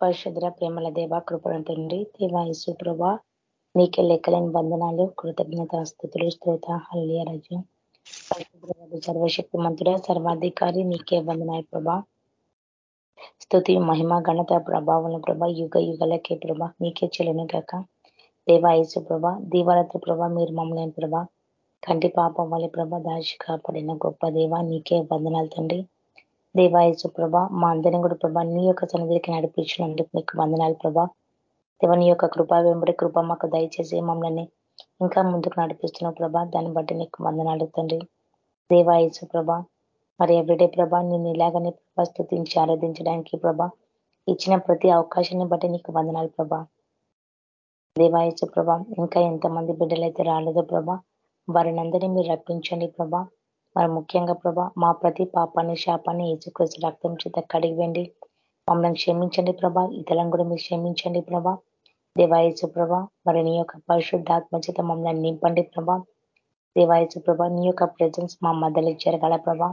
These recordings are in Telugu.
పరిశుద్ర ప్రేమల దేవ కృపణ తండ్రి. దేవాయసు ప్రభా నీకే లెక్కలేని బంధనాలు కృతజ్ఞత స్థుతులు స్తోత హల్లియ రజు. సర్వశక్తి మంతుడ సర్వాధికారి నీకే వందనాయ ప్రభా. స్థుతి మహిమ ఘనత ప్రభావం ప్రభ యుగ యుగలకే ప్రభ నీకే చెలును గాక. దేవాయసు ప్రభ దీవాలతో ప్రభ మీరు మమ్మల్ని ప్రభ కంటి పాపం వాళ్ళ ప్రభ దాచి కాపాడిన గొప్ప దేవ నీకే వందనాలు తండ్రి. దేవాయసు ప్రభ మా అందరం కూడా ప్రభా నీ యొక్క సన్నిధికి నడిపించినందుకు నీకు వందనాలు ప్రభా. దేవ నీ యొక్క కృపా వెంబడి కృప మాకు దయచేసి మమ్మల్ని ఇంకా ముందుకు నడిపిస్తున్న ప్రభా. దాన్ని బట్టి నీకు వందనాలు తండ్రి. దేవాయసు ప్రభ మరి ఎవ్రీడే ప్రభా నేను ఇలాగనే ప్రభా స్థుతించి ఆరాధించడానికి ప్రభా ఇచ్చిన ప్రతి అవకాశాన్ని బట్టి నీకు వందనాలు ప్రభా. దేవాయసు ప్రభా ఇంకా ఎంతమంది బిడ్డలైతే రాలేదో ప్రభా వారిని అందరినీ మీరు రప్పించండి ప్రభా. మరి ముఖ్యంగా ప్రభా మా ప్రతి పాపాన్ని శాపాన్ని ఏచుకృష్ణ రక్తం చేత కడిగివండి మమ్మల్ని క్షమించండి ప్రభా ఇతరులను కూడా మీరు క్షమించండి ప్రభా. దేవాయసు ప్రభా మరి నీ యొక్క పరిశుద్ధాత్మ చేత మమ్మల్ని నింపండి ప్రభా. దేవాయసు ప్రభా నీ యొక్క ప్రజెన్స్ మా మధ్యలో జరగాల ప్రభా.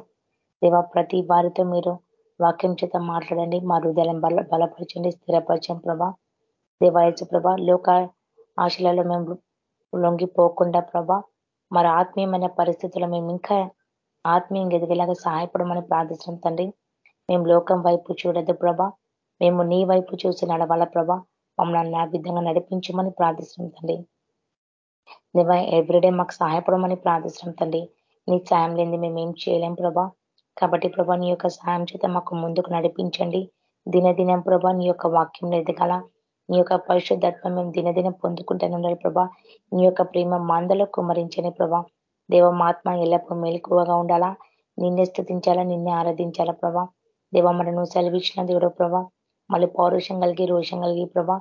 దేవా ప్రతి వారితో మీరు వాక్యం చేత మాట్లాడండి మా హృదయాలను బల బలపరచండి స్థిరపరచం ప్రభా. దేవాయసు ప్రభా లోక ఆశలలో మేము లొంగిపోకుండా ప్రభా మరి ఆత్మీయమైన పరిస్థితుల్లో మేము ఇంకా ఆత్మీయంగా ఎదిగేలాగా సహాయపడమని ప్రార్థించడం తండ్రి. మేము లోకం వైపు చూడద్దు ప్రభా. మేము నీ వైపు చూసి నడవాల ప్రభా. మమ్మల్ని నా విధంగా నడిపించమని ప్రార్థిస్తున్నాం తండ్రి. నివా ఎవ్రీడే మాకు సహాయపడమని ప్రార్థిస్తున్నాం తండ్రి. నీ సాయం లేని మేము ఏం చేయలేం ప్రభా. కాబట్టి ప్రభా నీ యొక్క సాయం చేత మాకు ముందుకు నడిపించండి. దినదినం ప్రభా నీ యొక్క వాక్యం ఎదగాల. నీ యొక్క పరిశుద్ధత్వం మేము దినదినం పొందుకుంటూనే ఉండాలి ప్రభా. నీ యొక్క ప్రేమ మందలో కుమరించని ప్రభా. దేవమాత్మ ఎల్లప్పుడూ మెలకువగా ఉండాలా? నిన్నే స్థుతించాలా నిన్నే ఆరాధించాలా ప్రభా? దేవ మరి నువ్వు సెలవిచ్చిన దేవుడు ప్రభా మళ్ళీ పౌరుషం కలిగి రోషం కలిగి ప్రభా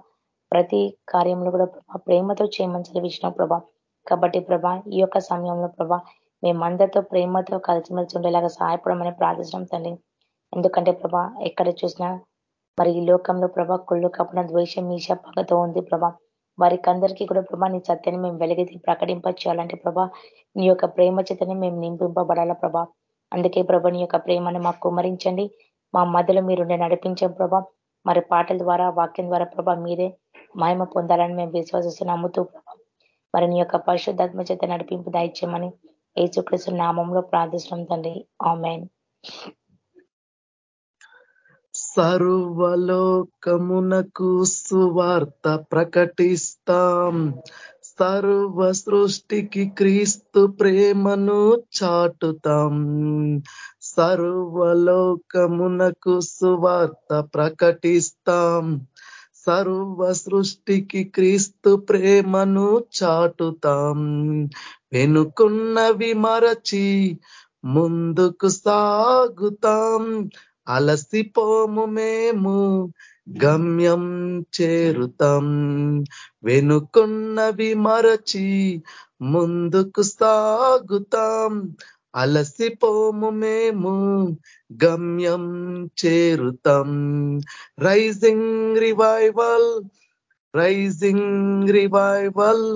ప్రతి కార్యంలో కూడా ప్రభా ప్రేమతో చేయమని సెలవిచ్చిన ప్రభా. కాబట్టి ప్రభా ఈ యొక్క సమయంలో ప్రభా మేమందరితో ప్రేమతో కలిసిమెలిసి ఉండేలాగా సహాయపడమని ప్రార్థించడం తండ్రి. ఎందుకంటే ప్రభా ఎక్కడ చూసినా మరి ఈ లోకంలో ప్రభా కుళ్ళు కప్పున ద్వేషం మీష పగతో ఉంది ప్రభా. వారికి అందరికీ కూడా ప్రభా నీ సత్యాన్ని మేము వెలిగి ప్రకటింప చేయాలంటే ప్రభా నీ యొక్క ప్రేమ చేతనే మేము నింపింపబడాల ప్రభా. అందుకే ప్రభా నీ యొక్క ప్రేమను మాకు కుమరించండి మా మధ్యలో మీరు నడిపించే ప్రభా. మరి పాటల ద్వారా వాక్యం ద్వారా ప్రభా మీరే మాయమ పొందాలని మేము విశ్వసిస్తూ నమ్ముతూ ప్రభా మరి నీ యొక్క పరిశుద్ధాత్మ చేత నడిపింపు దాయిచ్చామని ఏసుకృష్ణ నామంలో ప్రార్థిస్తున్నాం తండ్రి. ఆమెన్. సర్వలోకమునకు సువార్త ప్రకటిస్తాం. సర్వ సృష్టికి క్రీస్తు ప్రేమను చాటుతాం. సర్వలోకమునకు సువార్త ప్రకటిస్తాం. సర్వ సృష్టికి క్రీస్తు ప్రేమను చాటుతాం. వెనుకున్నవి మరచి ముందుకు సాగుతాం. అలసిపోము మేము గమ్యం చేరుతాం. వెనుకున్నవి మరచి ముందుకు సాగుతాం. అలసిపోము మేము గమ్యం చేరుతాం. Rising revival rising revival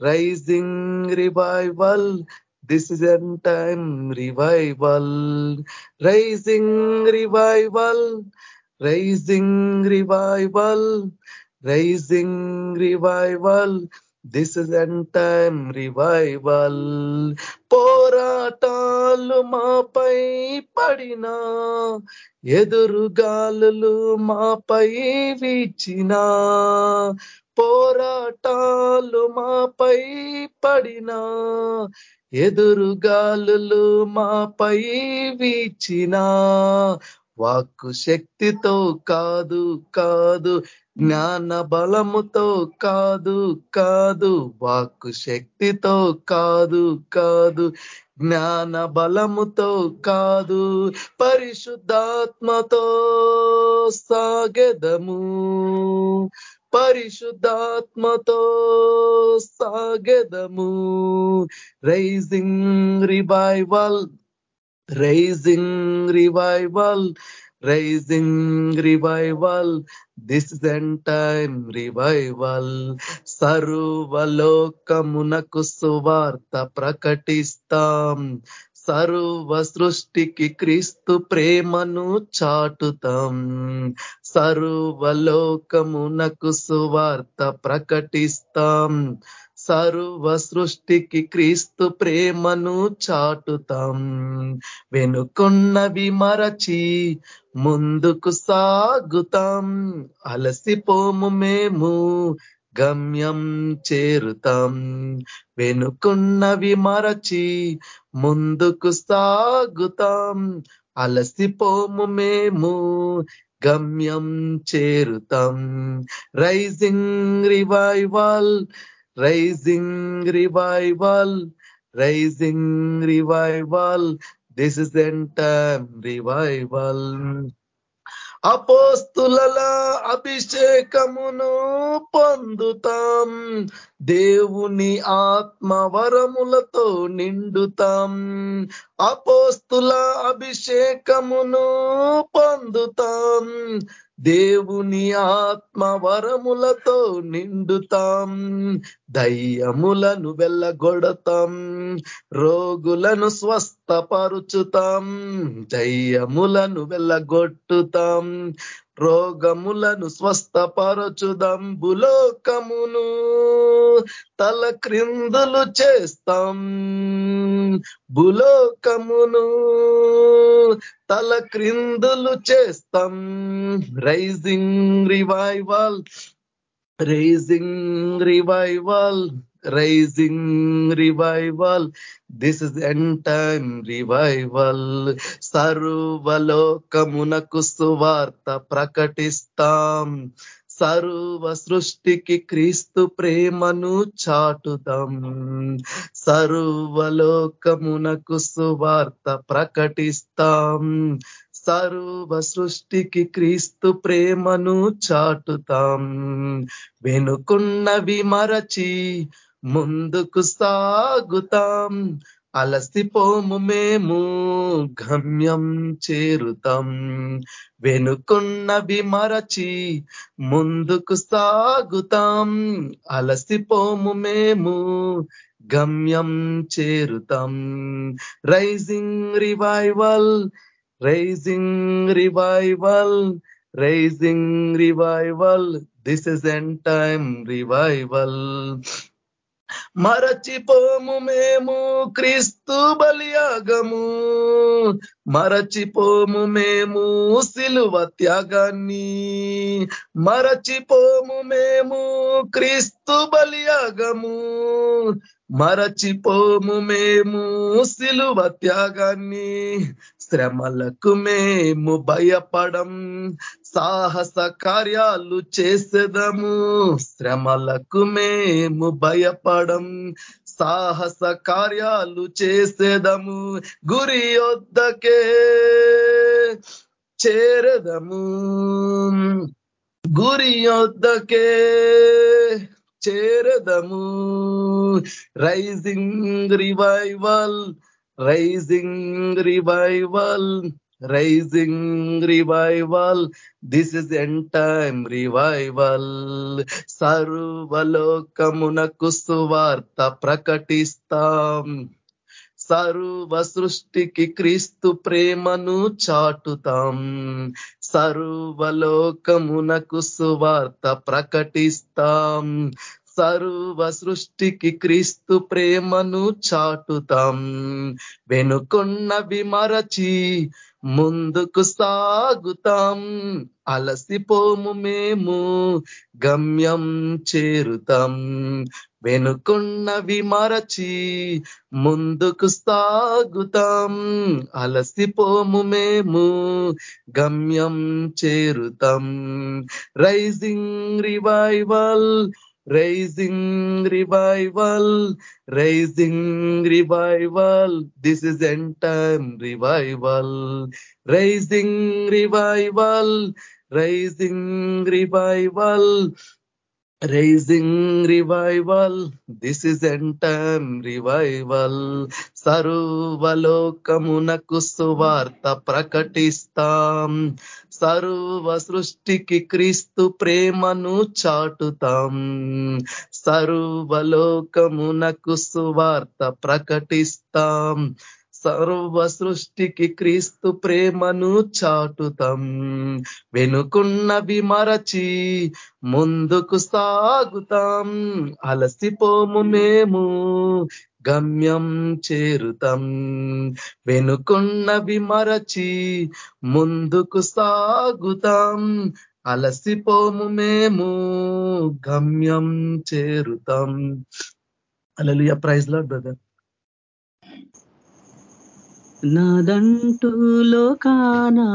rising revival this is end time revival rising revival rising revival rising revival this is end time revival పోరాటాలు మాపై పడిన ఎదురుగాలు మాపై వీచిన పోరాటాలు మాపై పడిన ఎదురుగాలులు మాపై వీచిన వాక్కు శక్తితో కాదు కాదు జ్ఞాన బలముతో కాదు కాదు వాక్కు శక్తితో కాదు కాదు జ్ఞాన బలముతో కాదు పరిశుద్ధాత్మతో సాగెదము. పరిశుద్ధాత్మతో సాగదము. Rising revival rising revival rising revival this end time revival సర్వలోకమునకు సువార్త ప్రకటిస్తాం. సర్వ సృష్టికి క్రీస్తు ప్రేమను చాటుతాం. సర్వలోకమునకు సువార్త ప్రకటిస్తాం. సర్వ సృష్టికి క్రీస్తు ప్రేమను చాటుతాం. వెనుకున్నవి మరచి ముందుకు సాగుతాం. అలసిపోము మేము గమ్యం చేరుతాం. వెనుకున్నవి మరచి ముందుకు సాగుతాం. అలసిపోము మేము గమ్యం చేరుతాం. Rising revival rising revival rising revival. This is end time revival. అపోస్తుల అభిషేకమును పొందుతాం. దేవుని ఆత్మవరములతో నిండుతాం. అపోస్తుల అభిషేకమును పొందుతాం. దేవుని ఆత్మ వరములతో నిండుతాం దయ్యములను వెళ్ళగొడతాం రోగులను స్వస్థపరుచుతాం దయ్యములను వెళ్ళగొట్టుతాం రోగములను స్వస్థపరచుదంబులోకమును తల క్రిందులు చేస్తాం బులోకమును తల క్రిందులు చేస్తాం. Rising revival rising revival rising revival this is end time revival సర్వలోకమునకు సువార్త ప్రకటిస్తాం సర్వ సృష్టికి క్రీస్తు ప్రేమను చాటుతాం సర్వలోకమునకు సువార్త ప్రకటిస్తాం సర్వ సృష్టికి క్రీస్తు ప్రేమను చాటుతాం వెనుకున్నవి మరచి ముందుకు సాగుతాం అలసిపోము మేము గమ్యం చేరుతాం. వెనుకున్నవి మరచి ముందుకు సాగుతాం అలసిపోము మేము గమ్యం చేరుతాం. Rising revival rising revival rising revival this is end time revival. మరచిపోము మేము క్రీస్తు బలియాగము. మరచిపోము మేము సిలువ త్యాగాన్ని. మరచిపోము మేము క్రీస్తు బలియాగము. మరచిపోము మేము సిలువ త్యాగాన్ని. శ్రమలకు మేము భయపడం సాహస కార్యాలు చేసేదము. శ్రమలకు మేము భయపడం సాహస కార్యాలు చేసేదము. గురి వద్దకే చేరదము. గురి వద్దకే చేరదము. Rising revival rising revival rising revival this is end time revival సర్వలోకమునకు సువార్త ప్రకటిస్తాం సర్వ సృష్టికి క్రీస్తు ప్రేమను చాటుతాం సర్వలోకమునకు సువార్త ప్రకటిస్తాం సర్వ సృష్టికి క్రీస్తు ప్రేమను చాటుతాం. వెనుకొన్నవి మరచి ముందుకు సాగుతాం. అలసిపోము మేము గమ్యం చేరుతాం. వెనుకున్నవి మరచి ముందుకు సాగుతాం. అలసిపోము మేము గమ్యం చేరుతాం. Rising revival rising revival rising revival this is end time revival rising revival rising revival rising revival this is end time revival సర్వలోకమునకు సువార్త ప్రకటిస్తాం సర్వ సృష్టికి క్రీస్తు ప్రేమను చాటుతాం. సర్వలోకమునకు సువార్త ప్రకటిస్తాం. సర్వ సృష్టికి క్రీస్తు ప్రేమను చాటుతాం. వెనుకున్నవి మరచి ముందుకు సాగుతాం. అలసిపోము మేము. గమ్యం చేరుతాం. వెనుకున్నవి మరచి ముందుకు సాగుతాం. అలసిపోము మేము గమ్యం చేరుతాం. అలలియ ప్రైజ్లో బ్రదర్. నాదంటూ లోకానా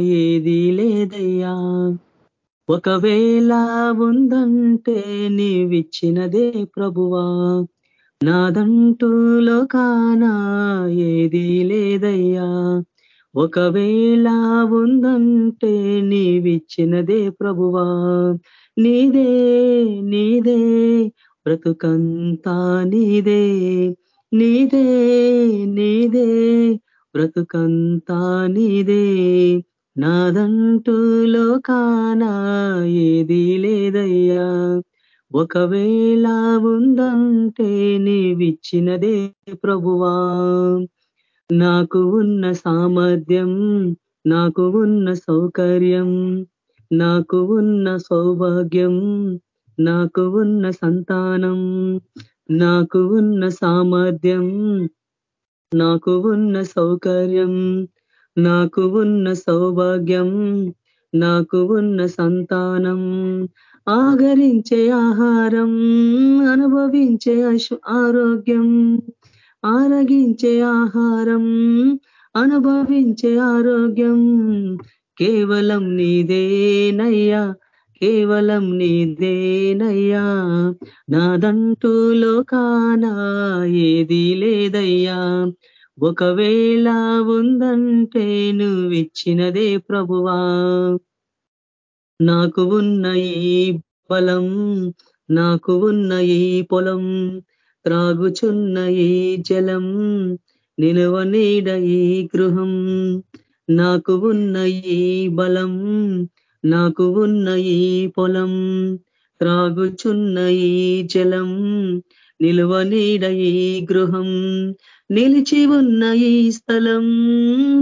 ఏది లేదయ్యా. ఒకవేళ ఉందంటే నీవిచ్చినదే ప్రభువా. నాదంటూ లోకానా ఏది లేదయ్యా. ఒకవేళ ఉందంటే నీవిచ్చినదే ప్రభువా. నీదే నీదే బ్రతుకంతా నీదే. నీదే నీదే బ్రతుకంతా నీదే. నాదంటూ లోకానా ఏది లేదయ్యా. ఒకవేళ ఉందంటే నీవిచ్చినదే ప్రభువా. నాకు ఉన్న సామర్థ్యం నాకు ఉన్న సౌకర్యం నాకు ఉన్న సౌభాగ్యం నాకు ఉన్న సంతానం నాకు ఉన్న సామర్థ్యం నాకు ఉన్న సౌకర్యం నాకు ఉన్న సౌభాగ్యం నాకు ఉన్న సంతానం ఆగరించే ఆహారం అనుభవించే ఆరోగ్యం ఆరగించే ఆహారం అనుభవించే ఆరోగ్యం. కేవలం నీదేనయ్యా కేవలం నీదేనయ్యా. నాదంటూ లోకానా ఏది లేదయ్యా. ఒకవేళ ఉందంటే నువ్విచ్చినదే ప్రభువా. నాకు ఉన్న ఈ బలం నాకు ఉన్న ఈ పొలం త్రాగుచున్న ఈ జలం నిలువ నీడ ఈ గృహం. నాకు ఉన్న ఈ బలం నాకు ఉన్న ఈ పొలం త్రాగుచున్న ఈ జలం నిలువ నీడ ఈ గృహం. నిలిచి ఉన్న ఈ స్థలం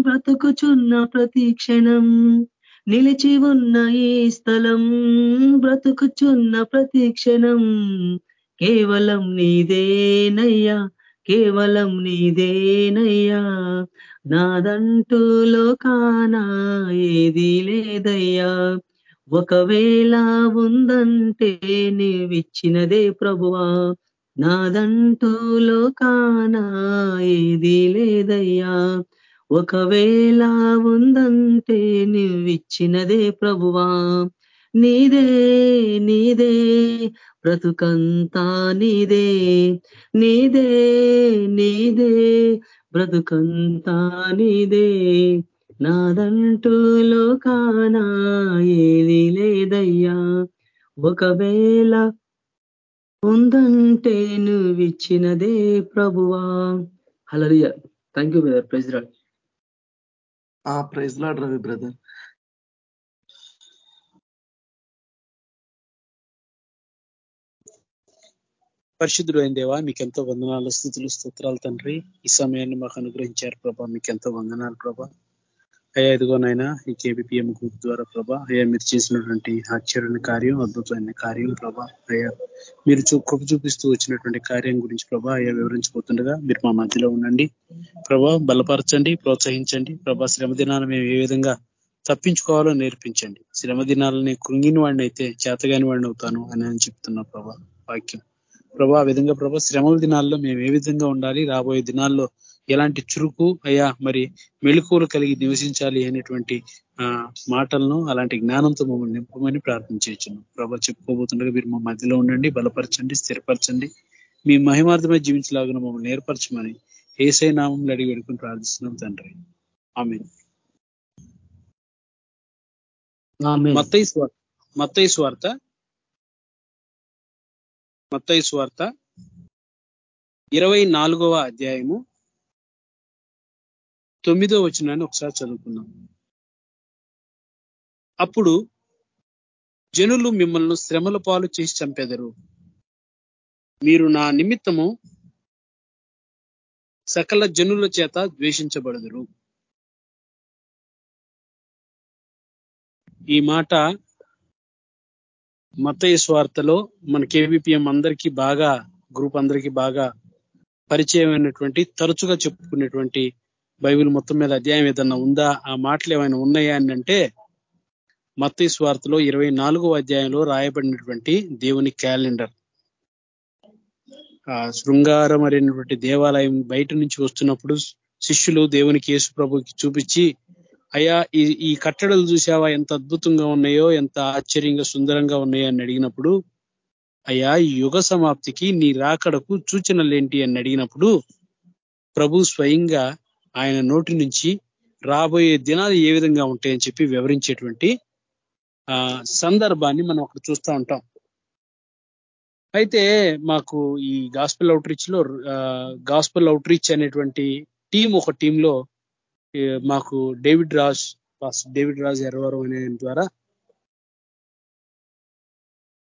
బ్రతుకుచున్న ప్రతి క్షణం. నిలిచి ఉన్న ఈ స్థలం బ్రతుకుచున్న ప్రతి క్షణం కేవలం నీదేనయ్యా కేవలం నీదేనయ్యా. నాదంటూ లోకాన ఏది లేదయ్యా. ఒకవేళ ఉందంటే నీవిచ్చినదే ప్రభువా. నాదంటూ లోకాన ఏది లేదయ్యా. ఒకవేళ ఉందంటే నువ్విచ్చినదే ప్రభువా. నీదే నీదే బ్రతుకంతా నీదే. నీదే నీదే బ్రతుకంతా నీదే. నాదంటూ లోకానా ఏది లేదయ్యా. ఒకవేళ ఉందంటే నువ్విచ్చినదే ప్రభువా. హలరియ థ్యాంక్ యూ బ్రదర్ ప్రైజ్ ఆ ప్రైజ్ లాడ్ రవి బ్రదర్. పరిశుద్ధుడు అయిన దేవా మీకెంతో వందనాలు స్థితులు స్తోత్రాలు తండ్రి. ఈ సమయాన్ని మాకు అనుగ్రహించారు ప్రభా మీకెంతో వందనాలు ప్రభా. అయ్యా ఇదిగోనైనా ఈ కేబిపిఎం గ్రూప్ ద్వారా ప్రభా అయ్యా మీరు చేసినటువంటి ఆశ్చర్యమైన కార్యం అద్భుతమైన కార్యం ప్రభా అయ్యా మీరు కృప చూపిస్తూ వచ్చినటువంటి కార్యం గురించి ప్రభా అయ్యా వివరించబోతుండగా మీరు మా మధ్యలో ఉండండి. ప్రభా బలపరచండి ప్రోత్సహించండి. ప్రభా శ్రమ దినాన్ని మేము ఏ విధంగా తప్పించుకోవాలో నేర్పించండి. శ్రమ దినాలని కృంగిన వాడిని అయితే చేతగాని వాడిని అవుతాను అని అని చెప్తున్నా ప్రభా వాక్యం. ప్రభా విధంగా ప్రభా శ్రమల దినాల్లో మేము ఏ విధంగా ఉండాలి? రాబోయే దినాల్లో ఎలాంటి చురుకు అయ్యా మరి మెళుకువలు కలిగి నివసించాలి అనేటువంటి మాటలను అలాంటి జ్ఞానంతో మమ్మల్ని నింపమని ప్రార్థించవచ్చును ప్రభా చెప్పుకోబోతుండగా మీరు మా మధ్యలో ఉండండి బలపరచండి స్థిరపరచండి. మీ మహిమార్థమై జీవించలాగా మమ్మల్ని ఏర్పరచమని ఏసై నామంలో అడిగి పెడుకుని ప్రార్థిస్తున్నాం తండ్రి. ఆమె మత్తయి స్వార్థ మత్తయి స్వార్థ ఇరవై నాలుగవ అధ్యాయము తొమ్మిదో వచనాన్ని ఒకసారి చదువుకున్నాం అప్పుడు జనులు మిమ్మల్ని శ్రమల పాలు చేసి చంపెదరు. మీరు నా నిమిత్తము సకల జనుల చేత ద్వేషించబడదురు. ఈ మాట మతయ స్వార్థలో మన కేవీపీఎం అందరికీ బాగా గ్రూప్ అందరికీ బాగా పరిచయమైనటువంటి తరచుగా చెప్పుకునేటువంటి బైబిల్ మొత్తం మీద అధ్యాయం ఏదన్నా ఉందా? ఆ మాటలు ఏమైనా ఉన్నాయా అని అంటే మత్తి స్వార్థలో ఇరవై నాలుగో అధ్యాయంలో రాయబడినటువంటి దేవుని క్యాలెండర్. ఆ శృంగారమైనటువంటి దేవాలయం బయట నుంచి వస్తున్నప్పుడు శిష్యులు దేవునికి యేసు ప్రభుకి చూపించి అయ్యా ఈ ఈ కట్టడలు చూసావా ఎంత అద్భుతంగా ఉన్నాయో ఎంత ఆశ్చర్యంగా సుందరంగా ఉన్నాయో అని అడిగినప్పుడు అయ్యా ఈ యుగ సమాప్తికి నీ రాకడకు సూచనలేంటి అని అడిగినప్పుడు ప్రభు స్వయంగా ఆయన నోటి నుంచి రాబోయే దినాలు ఏ విధంగా ఉంటాయని చెప్పి వివరించేటువంటి సందర్భాన్ని మనం అక్కడ చూస్తూ ఉంటాం. అయితే మాకు ఈ గాస్పల్ అవుట్రీచ్లో గాస్పల్ అవుట్రీచ్ అనేటువంటి టీం ఒక టీంలో మాకు డేవిడ్ రాజ్ డేవిడ్ రాజ్ ఎర్రవరం అనే ద్వారా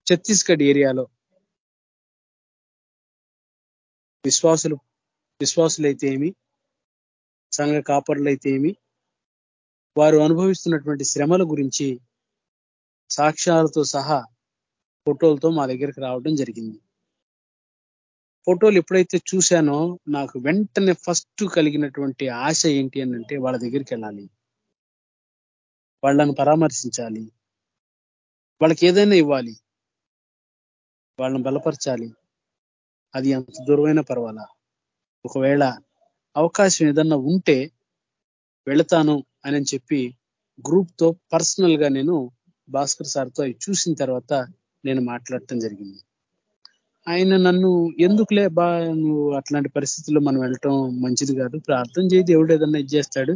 ఛత్తీస్గఢ్ ఏరియాలో విశ్వాసులు విశ్వాసులైతే ఏమి సంఘ కాపర్లైతే ఏమి వారు అనుభవిస్తున్నటువంటి శ్రమల గురించి సాక్ష్యాలతో సహా ఫోటోలతో మా దగ్గరికి రావడం జరిగింది. ఫోటోలు ఎప్పుడైతే చూశానో నాకు వెంటనే ఫస్ట్ కలిగినటువంటి ఆశ ఏంటి అని అంటే వాళ్ళ దగ్గరికి వెళ్ళాలి. వాళ్ళని పరామర్శించాలి. వాళ్ళకి ఏదైనా ఇవ్వాలి. వాళ్ళని బలపరచాలి. అది ఎంత దూరమైన పర్వాలా? ఒకవేళ అవకాశం ఏదన్నా ఉంటే వెళతాను అని చెప్పి గ్రూప్తో పర్సనల్గా నేను భాస్కర్ సార్తో అవి చూసిన తర్వాత నేను మాట్లాడటం జరిగింది. ఆయన నన్ను ఎందుకులే బా నువ్వు అట్లాంటి పరిస్థితుల్లో మనం వెళ్ళటం మంచిది కాదు ప్రార్థన చేయి దేవుడు ఏదన్నా ఇచ్చేస్తాడు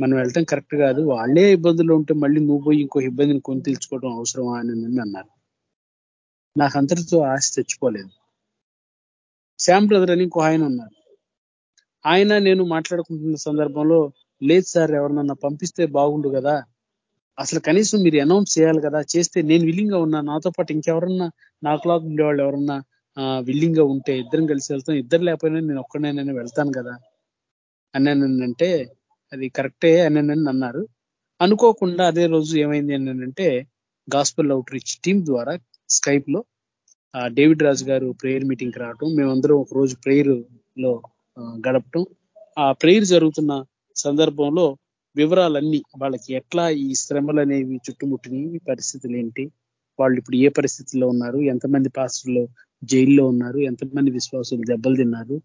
మనం వెళ్ళటం కరెక్ట్ కాదు వాళ్ళే ఇబ్బందులు ఉంటే మళ్ళీ నువ్వు పోయి ఇంకో ఇబ్బందిని కొని తెలుసుకోవడం అవసరమా అని అన్నారు. నాకు అంతటితో ఆశ తెచ్చుకోలేదు. శ్యామ్ బ్రదర్ అని ఇంకో ఆయన ఉన్నారు. ఆయన నేను మాట్లాడుకుంటున్న సందర్భంలో లేదు సార్ ఎవరినన్నా పంపిస్తే బాగుండు కదా. అసలు కనీసం మీరు అనౌన్స్ చేయాలి కదా. చేస్తే నేను విల్లింగ్గా ఉన్నా. నాతో పాటు ఇంకెవరన్నా నాకులాగా ఉండేవాళ్ళు ఎవరన్నా విల్లింగ్గా ఉంటే ఇద్దరం కలిసి వెళ్తాం. ఇద్దరు లేకపోయినా నేను ఒక్కడైనా వెళ్తాను కదా. అన్నానంటే అది కరెక్టే అని అన్నారు అనుకోకుండా అదే రోజు ఏమైంది అంటే గాస్పల్ అవుట్ రీచ్ టీమ్ ద్వారా స్కైప్లో డేవిడ్ రాజు గారు ప్రేయర్ మీటింగ్ రావటం మేమందరం ఒక రోజు ప్రేయర్లో గడపటం. ఆ ప్రేయర్ జరుగుతున్న సందర్భంలో వివరాలన్నీ వాళ్ళకి ఎట్లా ఈ శ్రమలు అనేవి చుట్టుముట్టినవి పరిస్థితులు ఏంటి వాళ్ళు ఇప్పుడు ఏ పరిస్థితుల్లో ఉన్నారు ఎంతమంది పాస్టర్లు జైల్లో ఉన్నారు ఎంతమంది విశ్వాసులు దెబ్బలు తిన్నారు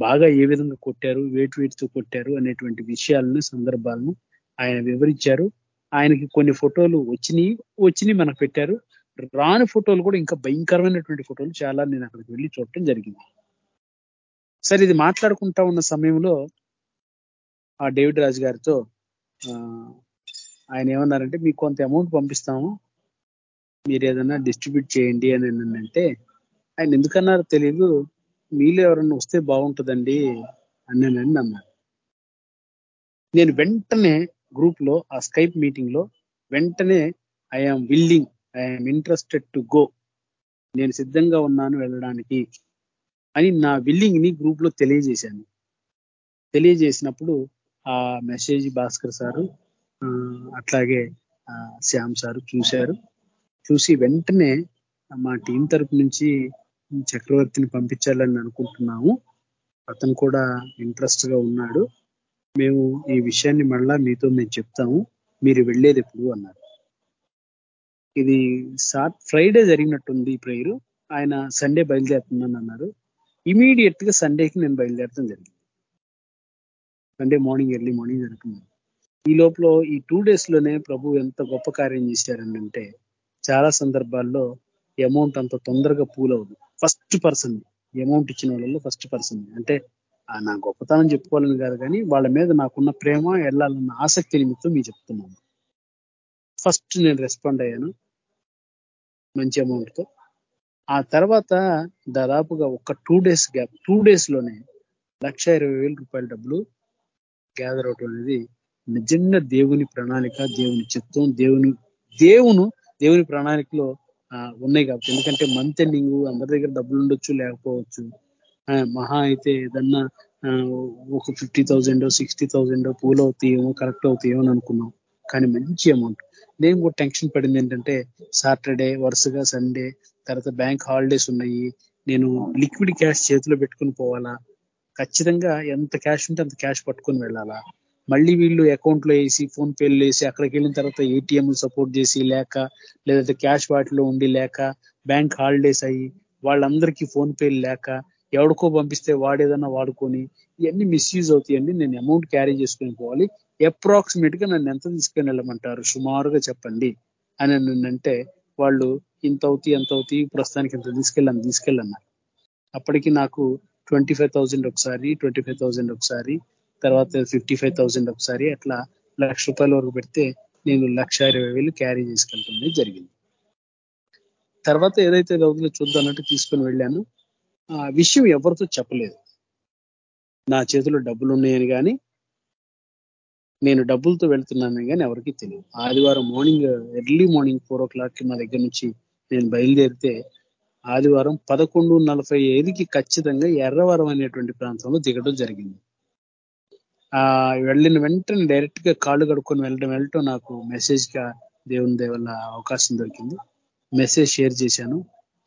బాగా ఏ విధంగా కొట్టారు వేటి వేటితో కొట్టారు అనేటువంటి విషయాలను సందర్భాలను ఆయన వివరించారు. ఆయనకి కొన్ని ఫోటోలు వచ్చినాయి వచ్చినాయి మనకు పెట్టారు. రాని ఫోటోలు కూడా ఇంకా భయంకరమైనటువంటి ఫోటోలు చాలా నేను అక్కడికి వెళ్ళి చూడటం జరిగింది. సరే ఇది మాట్లాడుకుంటా ఉన్న సమయంలో ఆ డేవిడ్ రాజు గారితో ఆయన ఏమన్నారంటే మీకు కొంత అమౌంట్ పంపిస్తాము. మీరు ఏదైనా డిస్ట్రిబ్యూట్ చేయండి అని అంటే ఆయన ఎందుకన్నారో తెలియదు మీలో ఎవరన్నా వస్తే బాగుంటుందండి అని అన్నారు నేను వెంటనే గ్రూప్లో ఆ స్కైప్ మీటింగ్లో వెంటనే I'm willing I'm interested to go. నేను సిద్ధంగా ఉన్నాను వెళ్ళడానికి. అని నా విల్లింగ్ని గ్రూప్లో తెలియజేశాను. తెలియజేసినప్పుడు ఆ మెసేజ్ భాస్కర్ సారు అట్లాగే శ్యామ్ సారు చూశారు. చూసి వెంటనే మా టీం తరపు నుంచి చక్రవర్తిని పంపించాలని అనుకుంటున్నాము. అతను కూడా ఇంట్రెస్ట్గా ఉన్నాడు. మేము ఈ విషయాన్ని మళ్ళా మీతో మేము చెప్తాము. మీరు వెళ్ళేది ఎప్పుడు అన్నారు. ఇది ఫ్రైడే జరిగినట్టుంది ఈ ప్రేయర్ ఆయన సండే బయలుదేరుతున్నాను అన్నారు ఇమీడియట్గా సండేకి నేను బయలుదేరడం జరిగింది. సండే మార్నింగ్ ఎర్లీ మార్నింగ్ జరుగుతుంది. ఈ లోపల ఈ టూ డేస్లోనే ప్రభు ఎంత గొప్ప కార్యం చేశారనంటే చాలా సందర్భాల్లో అమౌంట్ అంత తొందరగా పూల్ అవ్వదు. ఫస్ట్ పర్సన్ అమౌంట్ ఇచ్చిన వాళ్ళలో ఫస్ట్ పర్సన్. అంటే నా గొప్పతనం చెప్పుకోవాలని కాదు కానీ వాళ్ళ మీద నాకున్న ప్రేమ వెళ్ళాలన్న ఆసక్తి నిమిత్తం మీ చెప్తున్నాను. ఫస్ట్ నేను రెస్పాండ్ అయ్యాను మంచి అమౌంట్తో ఆ తర్వాత దాదాపుగా ఒక టూ డేస్ గ్యాప్ టూ డేస్లోనే లక్ష ఇరవై వేల రూపాయల డబ్బులు గ్యాదర్ అవటం అనేది నిజంగా దేవుని ప్రణాళిక దేవుని చిత్తం దేవుని దేవును దేవుని ప్రణాళికలో ఉన్నాయి కాబట్టి. ఎందుకంటే మంత్ ఎండింగ్ అందరి దగ్గర డబ్బులు ఉండొచ్చు లేకపోవచ్చు. మహా అయితే ఏదన్నా ఒక ఫిఫ్టీ థౌజండ్ సిక్స్టీ థౌజండ్ పూలు అవుతాయేమో కరెక్ట్ అవుతాయేమో అని అనుకున్నాం. కానీ మంచి అమౌంట్ నేను కూడా టెన్షన్ పడింది ఏంటంటే సాటర్డే వరుసగా సండే తర్వాత బ్యాంక్ హాలిడేస్ ఉన్నాయి నేను లిక్విడ్ క్యాష్ చేతిలో పెట్టుకుని పోవాలా? ఖచ్చితంగా ఎంత క్యాష్ ఉంటే అంత క్యాష్ పట్టుకొని వెళ్ళాలా? మళ్ళీ వీళ్ళు అకౌంట్లో వేసి ఫోన్ పేలు వేసి అక్కడికి వెళ్ళిన తర్వాత ఏటీఎం సపోర్ట్ చేసి లేక లేదంటే క్యాష్ వాటిలో ఉండి లేక బ్యాంక్ హాలిడేస్ అయ్యి వాళ్ళందరికీ ఫోన్ పేలు లేక ఎవడికో పంపిస్తే వాడేదన్నా వాడుకొని ఇవన్నీ మిస్యూజ్ అవుతాయండి నేను అమౌంట్ క్యారీ చేసుకొని పోవాలి. అప్రాక్సిమేట్గా నన్ను ఎంత తీసుకుని వెళ్ళమంటారు? సుమారుగా చెప్పండి. అని అంటే వాళ్ళు ఇంత అవుతాయి ఎంత అవుతాయి ప్రస్తుతానికి ఇంత తీసుకెళ్ళాను తీసుకెళ్ళన్నారు అప్పటికి నాకు ట్వంటీ ఫైవ్ థౌసండ్ ఒకసారి ట్వంటీ ఫైవ్ థౌసండ్ ఒకసారి తర్వాత ఫిఫ్టీ ఫైవ్ థౌసండ్ ఒకసారి అట్లా లక్ష రూపాయల వరకు పెడితే నేను లక్ష ఇరవై వేలు క్యారీ చేసుకెళ్తుంది జరిగింది. తర్వాత ఏదైతే రోజులు చూద్దానంటే తీసుకుని వెళ్ళాను. ఆ విషయం ఎవరితో చెప్పలేదు. నా చేతిలో డబ్బులు ఉన్నాయని కానీ నేను డబ్బులతో వెళ్తున్నాను కానీ ఎవరికి తెలియదు. ఆదివారం morning early morning four o'clock మా దగ్గర నుంచి నేను బయలుదేరితే ఆదివారం పదకొండు నలభై ఐదుకి ఖచ్చితంగా ఎర్రవరం అనేటువంటి ప్రాంతంలో దిగడం జరిగింది. ఆ వెళ్ళిన వెంటనే డైరెక్ట్గా కాళ్ళు కడుక్కొని వెళ్ళడం వెళ్ళటం నాకు మెసేజ్గా దేవుని దేవల్ల అవకాశం దొరికింది. మెసేజ్ షేర్ చేశాను.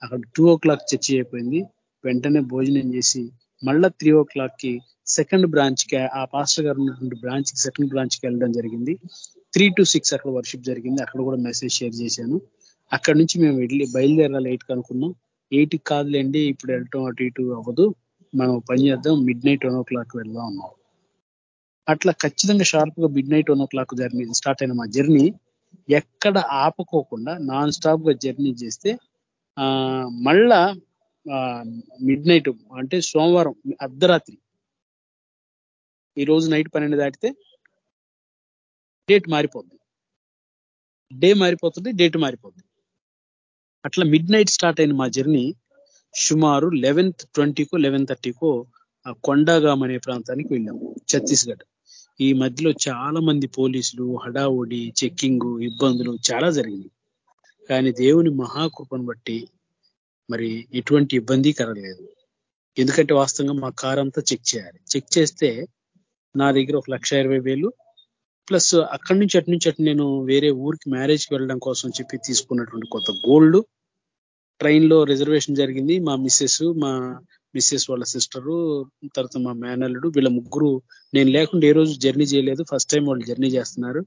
అక్కడ టూ ఓ క్లాక్ చర్చి అయిపోయింది. వెంటనే భోజనం చేసి మళ్ళా త్రీ ఓ క్లాక్కి సెకండ్ బ్రాంచ్కి ఆ పాస్టర్ గారు ఉన్నటువంటి బ్రాంచ్కి సెకండ్ బ్రాంచ్కి వెళ్ళడం జరిగింది. త్రీ టు సిక్స్ అక్కడ వర్షిప్ జరిగింది. అక్కడ కూడా మెసేజ్ షేర్ చేశాను. అక్కడ నుంచి మేము వెళ్ళి బయలుదేరాలి ఎయిట్ కనుక్కున్నాం ఎయిట్ కాదులేండి ఇప్పుడు వెళ్ళటం అటు ఇటు అవ్వదు. మనం పని చేద్దాం midnight one o'clock వెళ్దాం అన్నాం అట్లా ఖచ్చితంగా షార్ప్గా midnight one o'clock journey start అయిన మా జర్నీ ఎక్కడ ఆపుకోకుండా నాన్ స్టాప్గా జర్నీ చేస్తే ఆ మళ్ళా మిడ్ నైట్ అంటే సోమవారం అర్ధరాత్రి. ఈ రోజు నైట్ పన్నెండు దాటితే డేట్ మారిపోద్ది. డే మారిపోతుంది డేట్ మారిపోద్ది. అట్లా మిడ్ నైట్ స్టార్ట్ అయిన మా జర్నీ సుమారు లెవెన్త్ ట్వంటీకో లెవెన్ థర్టీకో కొండాగామ్ అనే ప్రాంతానికి వెళ్ళాము ఛత్తీస్గఢ్. ఈ మధ్యలో చాలా మంది పోలీసులు హడావుడి చెక్కింగ్ ఇబ్బందులు చాలా జరిగినాయి. కానీ దేవుని మహాకృపను బట్టి మరి ఎటువంటి ఇబ్బంది కలగలేదు. ఎందుకంటే వాస్తవంగా మా కార్ అంతా చెక్ చేయాలి. చెక్ చేస్తే నా దగ్గర ఒక లక్ష ఇరవై వేలు ప్లస్ అక్కడి నుంచి అటు నుంచి అటు నేను వేరే ఊరికి మ్యారేజ్కి వెళ్ళడం కోసం చెప్పి తీసుకున్నటువంటి కొత్త గోల్డ్ ట్రైన్లో రిజర్వేషన్ జరిగింది. మా మిస్సెస్ మా మిస్సెస్ వాళ్ళ సిస్టరు తర్వాత మా మేనల్లుడు వీళ్ళ ముగ్గురు నేను లేకుండా ఏ రోజు జర్నీ చేయలేదు. ఫస్ట్ టైం వాళ్ళు జర్నీ చేస్తున్నారు.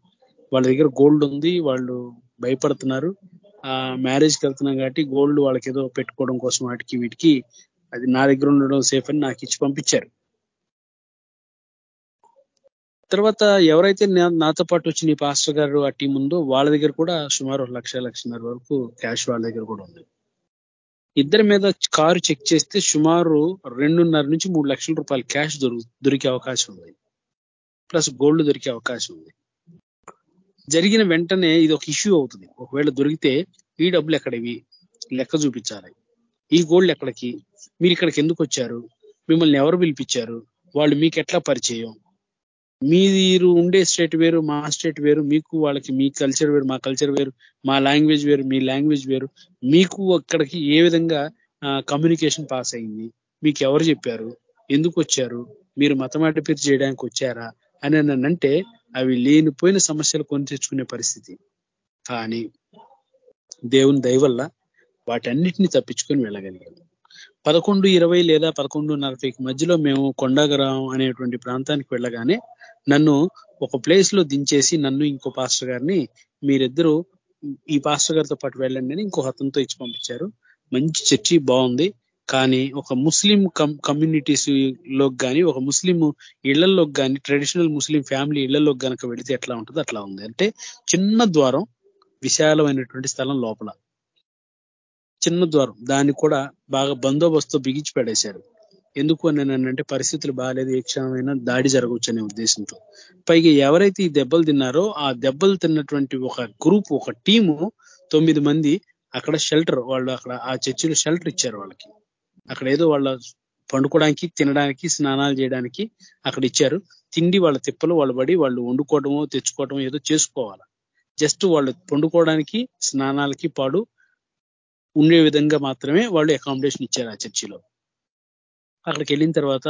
వాళ్ళ దగ్గర గోల్డ్ ఉంది వాళ్ళు భయపడుతున్నారు. మ్యారేజ్కి వెళ్తున్నాం కాబట్టి గోల్డ్ వాళ్ళకి ఏదో పెట్టుకోవడం కోసం వాటికి వీటికి అది నా దగ్గర ఉండడం సేఫ్ అని నాకు ఇచ్చి పంపించారు. తర్వాత ఎవరైతే నాతో పాటు వచ్చిన ఈ పాస్టర్ గారు ఆ టీం ఉందో వాళ్ళ దగ్గర కూడా సుమారు లక్ష లక్షన్నర వరకు క్యాష్ వాళ్ళ దగ్గర కూడా ఉంది. ఇద్దరి మీద కారు చెక్ చేస్తే సుమారు రెండున్నర నుంచి మూడు లక్షల రూపాయల క్యాష్ దొరికే అవకాశం ఉంది. ప్లస్ గోల్డ్ దొరికే అవకాశం ఉంది. జరిగిన వెంటనే ఇది ఒక ఇష్యూ అవుతుంది. ఒకవేళ దొరికితే ఈ డబ్బులు ఎక్కడివి? లెక్క చూపించాలి. ఈ గోల్డ్ ఎక్కడికి? మీరు ఇక్కడికి ఎందుకు వచ్చారు? మిమ్మల్ని ఎవరు పిలిపించారు? వాళ్ళు మీకు ఎట్లా పరిచయం? మీరు ఉండే స్టేట్ వేరు మా స్టేట్ వేరు మీకు వాళ్ళకి మీ కల్చర్ వేరు మా కల్చర్ వేరు మా లాంగ్వేజ్ వేరు మీ లాంగ్వేజ్ వేరు మీకు అక్కడికి ఏ విధంగా కమ్యూనికేషన్ పాస్ అయింది? మీకు ఎవరు చెప్పారు? ఎందుకు వచ్చారు? మీరు మతమాట పేరు చేయడానికి వచ్చారా? అని అంటే అవి లేనిపోయిన సమస్యలు కొని తెచ్చుకునే పరిస్థితి. కానీ దేవుని దయవల్ల వాటన్నిటిని తప్పించుకొని వెళ్ళగలిగాము పదకొండు ఇరవై లేదా పదకొండు నలభైకి మధ్యలో మేము కొండగరం అనేటువంటి ప్రాంతానికి వెళ్ళగానే నన్ను ఒక ప్లేస్లో దించేసి నన్ను ఇంకో పాస్టర్ గారిని మీరిద్దరూ ఈ పాస్టర్ గారితో పాటు వెళ్ళండి అని ఇంకో హతంతో ఇచ్చి పంపించారు. మంచి చర్చి బాగుంది. కానీ ఒక ముస్లిం కమ్యూనిటీస్లోకి కానీ ఒక ముస్లిం ఇళ్ళలో కానీ ట్రెడిషనల్ ముస్లిం ఫ్యామిలీ ఇళ్ళలోకి కనుక వెళితే ఎట్లా ఉంటుంది అట్లా ఉంది. అంటే చిన్న ద్వారం విశాలమైనటువంటి స్థలం లోపల. చిన్న ద్వారం. దాన్ని కూడా బాగా బందోబస్తు బిగించి పడేశారు. ఎందుకు అని అంటే పరిస్థితులు బాగాలేదు. ఏ క్షణమైనా దాడి జరగవచ్చు అనే ఉద్దేశంతో. పైగా ఎవరైతే ఈ దెబ్బలు తిన్నారో ఆ దెబ్బలు తిన్నటువంటి ఒక గ్రూప్ ఒక టీము తొమ్మిది మంది అక్కడ షెల్టర్ వాళ్ళు అక్కడ ఆ చర్చిలో షెల్టర్ ఇచ్చారు వాళ్ళకి. అక్కడ ఏదో వాళ్ళ పండుకోవడానికి తినడానికి స్నానాలు చేయడానికి అక్కడ ఇచ్చారు తిండి వాళ్ళ తిప్పలు వాళ్ళు పడి వాళ్ళు వండుకోవడమో తెచ్చుకోవడమో ఏదో చేసుకోవాలి. జస్ట్ వాళ్ళు పండుకోవడానికి స్నానాలకి పాడు ఉండే విధంగా మాత్రమే వాళ్ళు అకామిడేషన్ ఇచ్చారు ఆ చర్చిలో. అక్కడికి వెళ్ళిన తర్వాత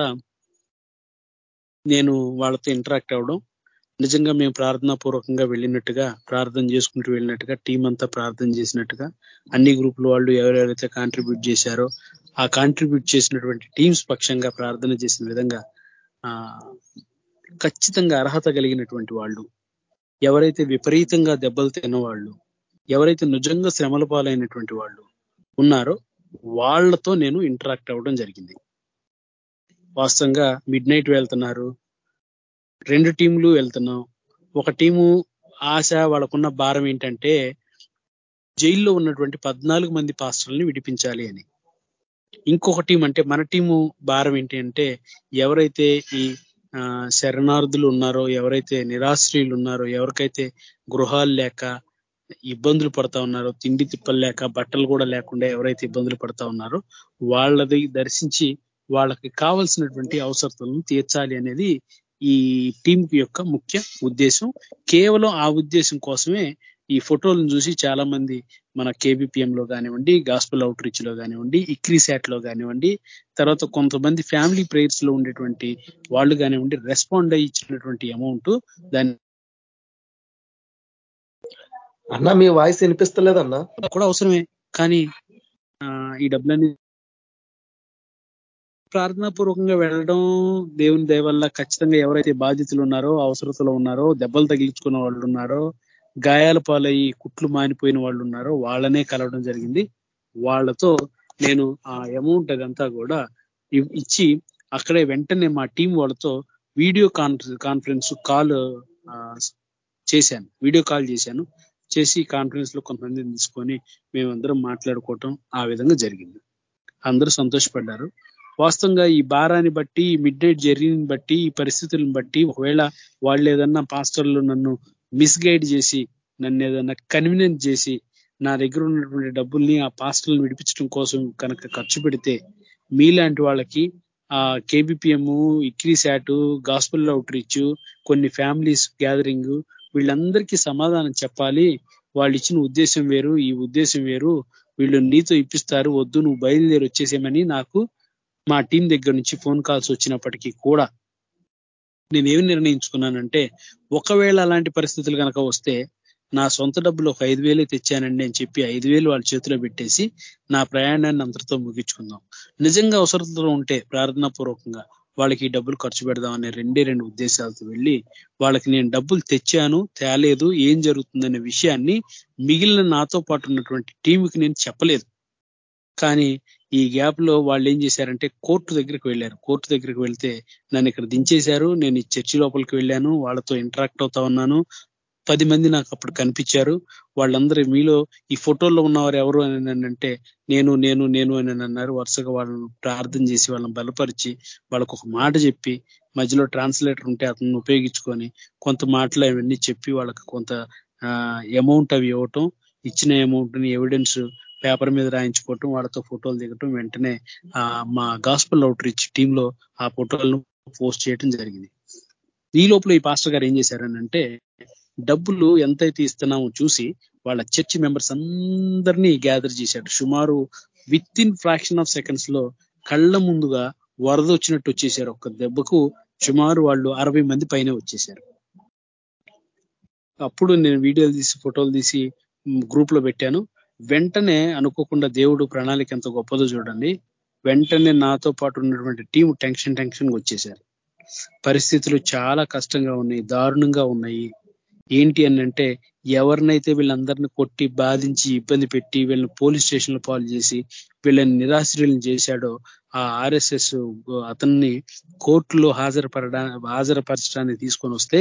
నేను వాళ్ళతో ఇంటరాక్ట్ అవ్వడం నిజంగా మేము ప్రార్థనా పూర్వకంగా వెళ్ళినట్టుగా ప్రార్థన చేసుకుంటూ వెళ్ళినట్టుగా టీం అంతా ప్రార్థన చేసినట్టుగా అన్ని గ్రూపుల వాళ్ళు ఎవరెవరైతే కాంట్రిబ్యూట్ చేశారో ఆ కాంట్రిబ్యూట్ చేసినటువంటి టీమ్స్ పక్షంగా ప్రార్థన చేసిన విధంగా ఖచ్చితంగా అర్హత కలిగినటువంటి వాళ్ళు ఎవరైతే విపరీతంగా దెబ్బలు తిన్నవాళ్ళు ఎవరైతే నిజంగా శ్రమల పాలైనటువంటి వాళ్ళు ఉన్నారో వాళ్ళతో నేను ఇంటరాక్ట్ అవ్వడం జరిగింది. వాస్తవంగా మిడ్ నైట్ వెళ్తున్నారు రెండు టీంలు వెళ్తున్నాం. ఒక టీము ఆశ వాళ్ళకున్న భారం ఏంటంటే జైల్లో ఉన్నటువంటి పద్నాలుగు మంది పాస్టర్లని విడిపించాలి అని. ఇంకొక టీం అంటే మన టీము భారం ఏంటి అంటే ఎవరైతే ఈ శరణార్థులు ఉన్నారో ఎవరైతే నిరాశ్రయులు ఉన్నారో ఎవరికైతే గృహాలు లేక ఇబ్బందులు పడతా ఉన్నారో తిండి తిప్పలు లేక బట్టలు కూడా లేకుండా ఎవరైతే ఇబ్బందులు పడతా ఉన్నారో వాళ్ళది దర్శించి వాళ్ళకి కావలసినటువంటి అవసరతలను తీర్చాలి అనేది ఈ టీం యొక్క ముఖ్య ఉద్దేశం. కేవలం ఆ ఉద్దేశం కోసమే ఈ ఫోటోలను చూసి చాలా మంది మన కేబిపిఎం లో కానివ్వండి గాస్పుల్ అవుట్ రీచ్లో కానివ్వండి ఇక్రీసాట్లో కానివ్వండి తర్వాత కొంతమంది ఫ్యామిలీ ప్రేయర్స్లో ఉండేటువంటి వాళ్ళు కానివ్వండి రెస్పాండ్ అయ్యి ఇచ్చినటువంటి అమౌంట్ దాన్ని అన్న మీ వాయిస్ వినిపిస్తలేదన్నా? కూడా అవసరమే. కానీ ఈ డబ్బులన్నీ ప్రార్థనాపూర్వకంగా వెళ్ళడం దేవుని దయ వల్ల ఖచ్చితంగా ఎవరైతే బాధితులు ఉన్నారో అవసరతలో ఉన్నారో దెబ్బలు తగిలించుకున్న వాళ్ళు ఉన్నారో గాయాల పాలయ్యి కుట్లు మానిపోయిన వాళ్ళు ఉన్నారో వాళ్ళనే కలవడం జరిగింది. వాళ్ళతో నేను ఆ అమౌంట్ అదంతా కూడా ఇచ్చి అక్కడే వెంటనే మా టీం వాళ్ళతో వీడియో కాన్ఫరెన్స్ కాల్ చేశాను. వీడియో కాల్ చేశాను. చేసి కాన్ఫరెన్స్లో కొంతమందిని తీసుకొని మేమందరం మాట్లాడుకోవటం ఆ విధంగా జరిగింది. అందరూ సంతోషపడ్డారు. వాస్తవంగా ఈ భారాన్ని బట్టి మిడ్ నైట్ జర్నీని బట్టి ఈ పరిస్థితులను బట్టి ఒకవేళ వాళ్ళు ఏదన్నా పాస్టర్లు నన్ను మిస్గైడ్ చేసి నన్ను ఏదన్నా కన్వీనియంట్ చేసి నా దగ్గర ఉన్నటువంటి డబ్బుల్ని ఆ పాస్టర్లను విడిపించడం కోసం కనుక ఖర్చు పెడితే మీలాంటి వాళ్ళకి ఆ KBPM ICRISAT gospel outreach కొన్ని ఫ్యామిలీస్ గ్యాదరింగ్ వీళ్ళందరికీ సమాధానం చెప్పాలి. వాళ్ళు ఇచ్చిన ఉద్దేశం వేరు ఈ ఉద్దేశం వేరు. వీళ్ళు నీతో ఇప్పిస్తారు వద్దు నువ్వు బయలుదేరి వచ్చేసేమని నాకు మా టీం దగ్గర నుంచి ఫోన్ కాల్స్ వచ్చినప్పటికీ కూడా నేనేమి నిర్ణయించుకున్నానంటే ఒకవేళ అలాంటి పరిస్థితులు కనుక వస్తే నా సొంత డబ్బులు ఒక ఐదు వేలే తెచ్చానండి అని చెప్పి ఐదు వేలు వాళ్ళ చేతిలో పెట్టేసి నా ప్రయాణాన్ని అంతటితో ముగించుకుందాం. నిజంగా అవసరతలు ఉంటే ప్రార్థనా పూర్వకంగా వాళ్ళకి డబ్బులు ఖర్చు పెడదాం అనే రెండే రెండు ఉద్దేశాలతో వెళ్ళి వాళ్ళకి నేను డబ్బులు తెచ్చాను తేలేదు ఏం జరుగుతుందనే విషయాన్ని మిగిలిన నాతో పాటు ఉన్నటువంటి టీంకి నేను చెప్పలేదు. కానీ ఈ గ్యాప్లో వాళ్ళు ఏం చేశారంటే కోర్టు దగ్గరికి వెళ్ళారు. కోర్టు దగ్గరికి వెళ్తే నన్ను ఇక్కడ దించేశారు. నేను ఈ చర్చి లోపలికి వెళ్ళాను. వాళ్ళతో ఇంటరాక్ట్ అవుతా ఉన్నాను. పది మంది నాకు అప్పుడు కనిపించారు. వాళ్ళందరూ మీలో ఈ ఫోటోల్లో ఉన్నవారు ఎవరు అని అంటే నేను నేను నేను అని అన్నారు. వరుసగా వాళ్ళను ప్రార్థన చేసి వాళ్ళని బలపరిచి వాళ్ళకు ఒక మాట చెప్పి మధ్యలో ట్రాన్స్లేటర్ ఉంటే అతను ఉపయోగించుకొని కొంత మాటలు అవన్నీ చెప్పి వాళ్ళకి కొంత అమౌంట్ అవి ఇవ్వటం ఇచ్చిన అమౌంట్ని ఎవిడెన్స్ పేపర్ మీద రాయించుకోవటం వాళ్ళతో ఫోటోలు దిగటం వెంటనే మా గాస్పల్ అవుట్ రీచ్ టీంలో ఆ ఫోటోలను పోస్ట్ చేయడం జరిగింది. ఈ లోపల ఈ పాస్టర్ గారు ఏం చేశారనంటే డబ్బులు ఎంతైతే ఇస్తున్నామో చూసి వాళ్ళ చర్చ్ మెంబర్స్ అందరినీ గ్యాదర్ చేశాడు. సుమారు విత్ ఇన్ ఫ్రాక్షన్ ఆఫ్ సెకండ్స్లో కళ్ళ ముందుగా వరద వచ్చినట్టు వచ్చేసారు ఒక్క దెబ్బకు సుమారు వాళ్ళు అరవై మంది పైన వచ్చేసారు అప్పుడు నేను వీడియోలు తీసి ఫోటోలు తీసి గ్రూప్లో పెట్టాను. వెంటనే అనుకోకుండా దేవుడు ప్రణాళిక ఎంత గొప్పదో చూడండి. వెంటనే నాతో పాటు ఉన్నటువంటి టీం టెన్షన్ టెన్షన్ వచ్చేసారు. పరిస్థితులు చాలా కష్టంగా ఉన్నాయి దారుణంగా ఉన్నాయి. ఏంటి అని అంటే ఎవరినైతే వీళ్ళందరిని కొట్టి బాధించి ఇబ్బంది పెట్టి వీళ్ళని పోలీస్ స్టేషన్లో పాలు చేసి వీళ్ళని నిరాశ్రయులను చేశాడో ఆ ఆర్ఎస్ఎస్ అతన్ని కోర్టులో హాజరుపరడా హాజరుపరచడానికి తీసుకొని వస్తే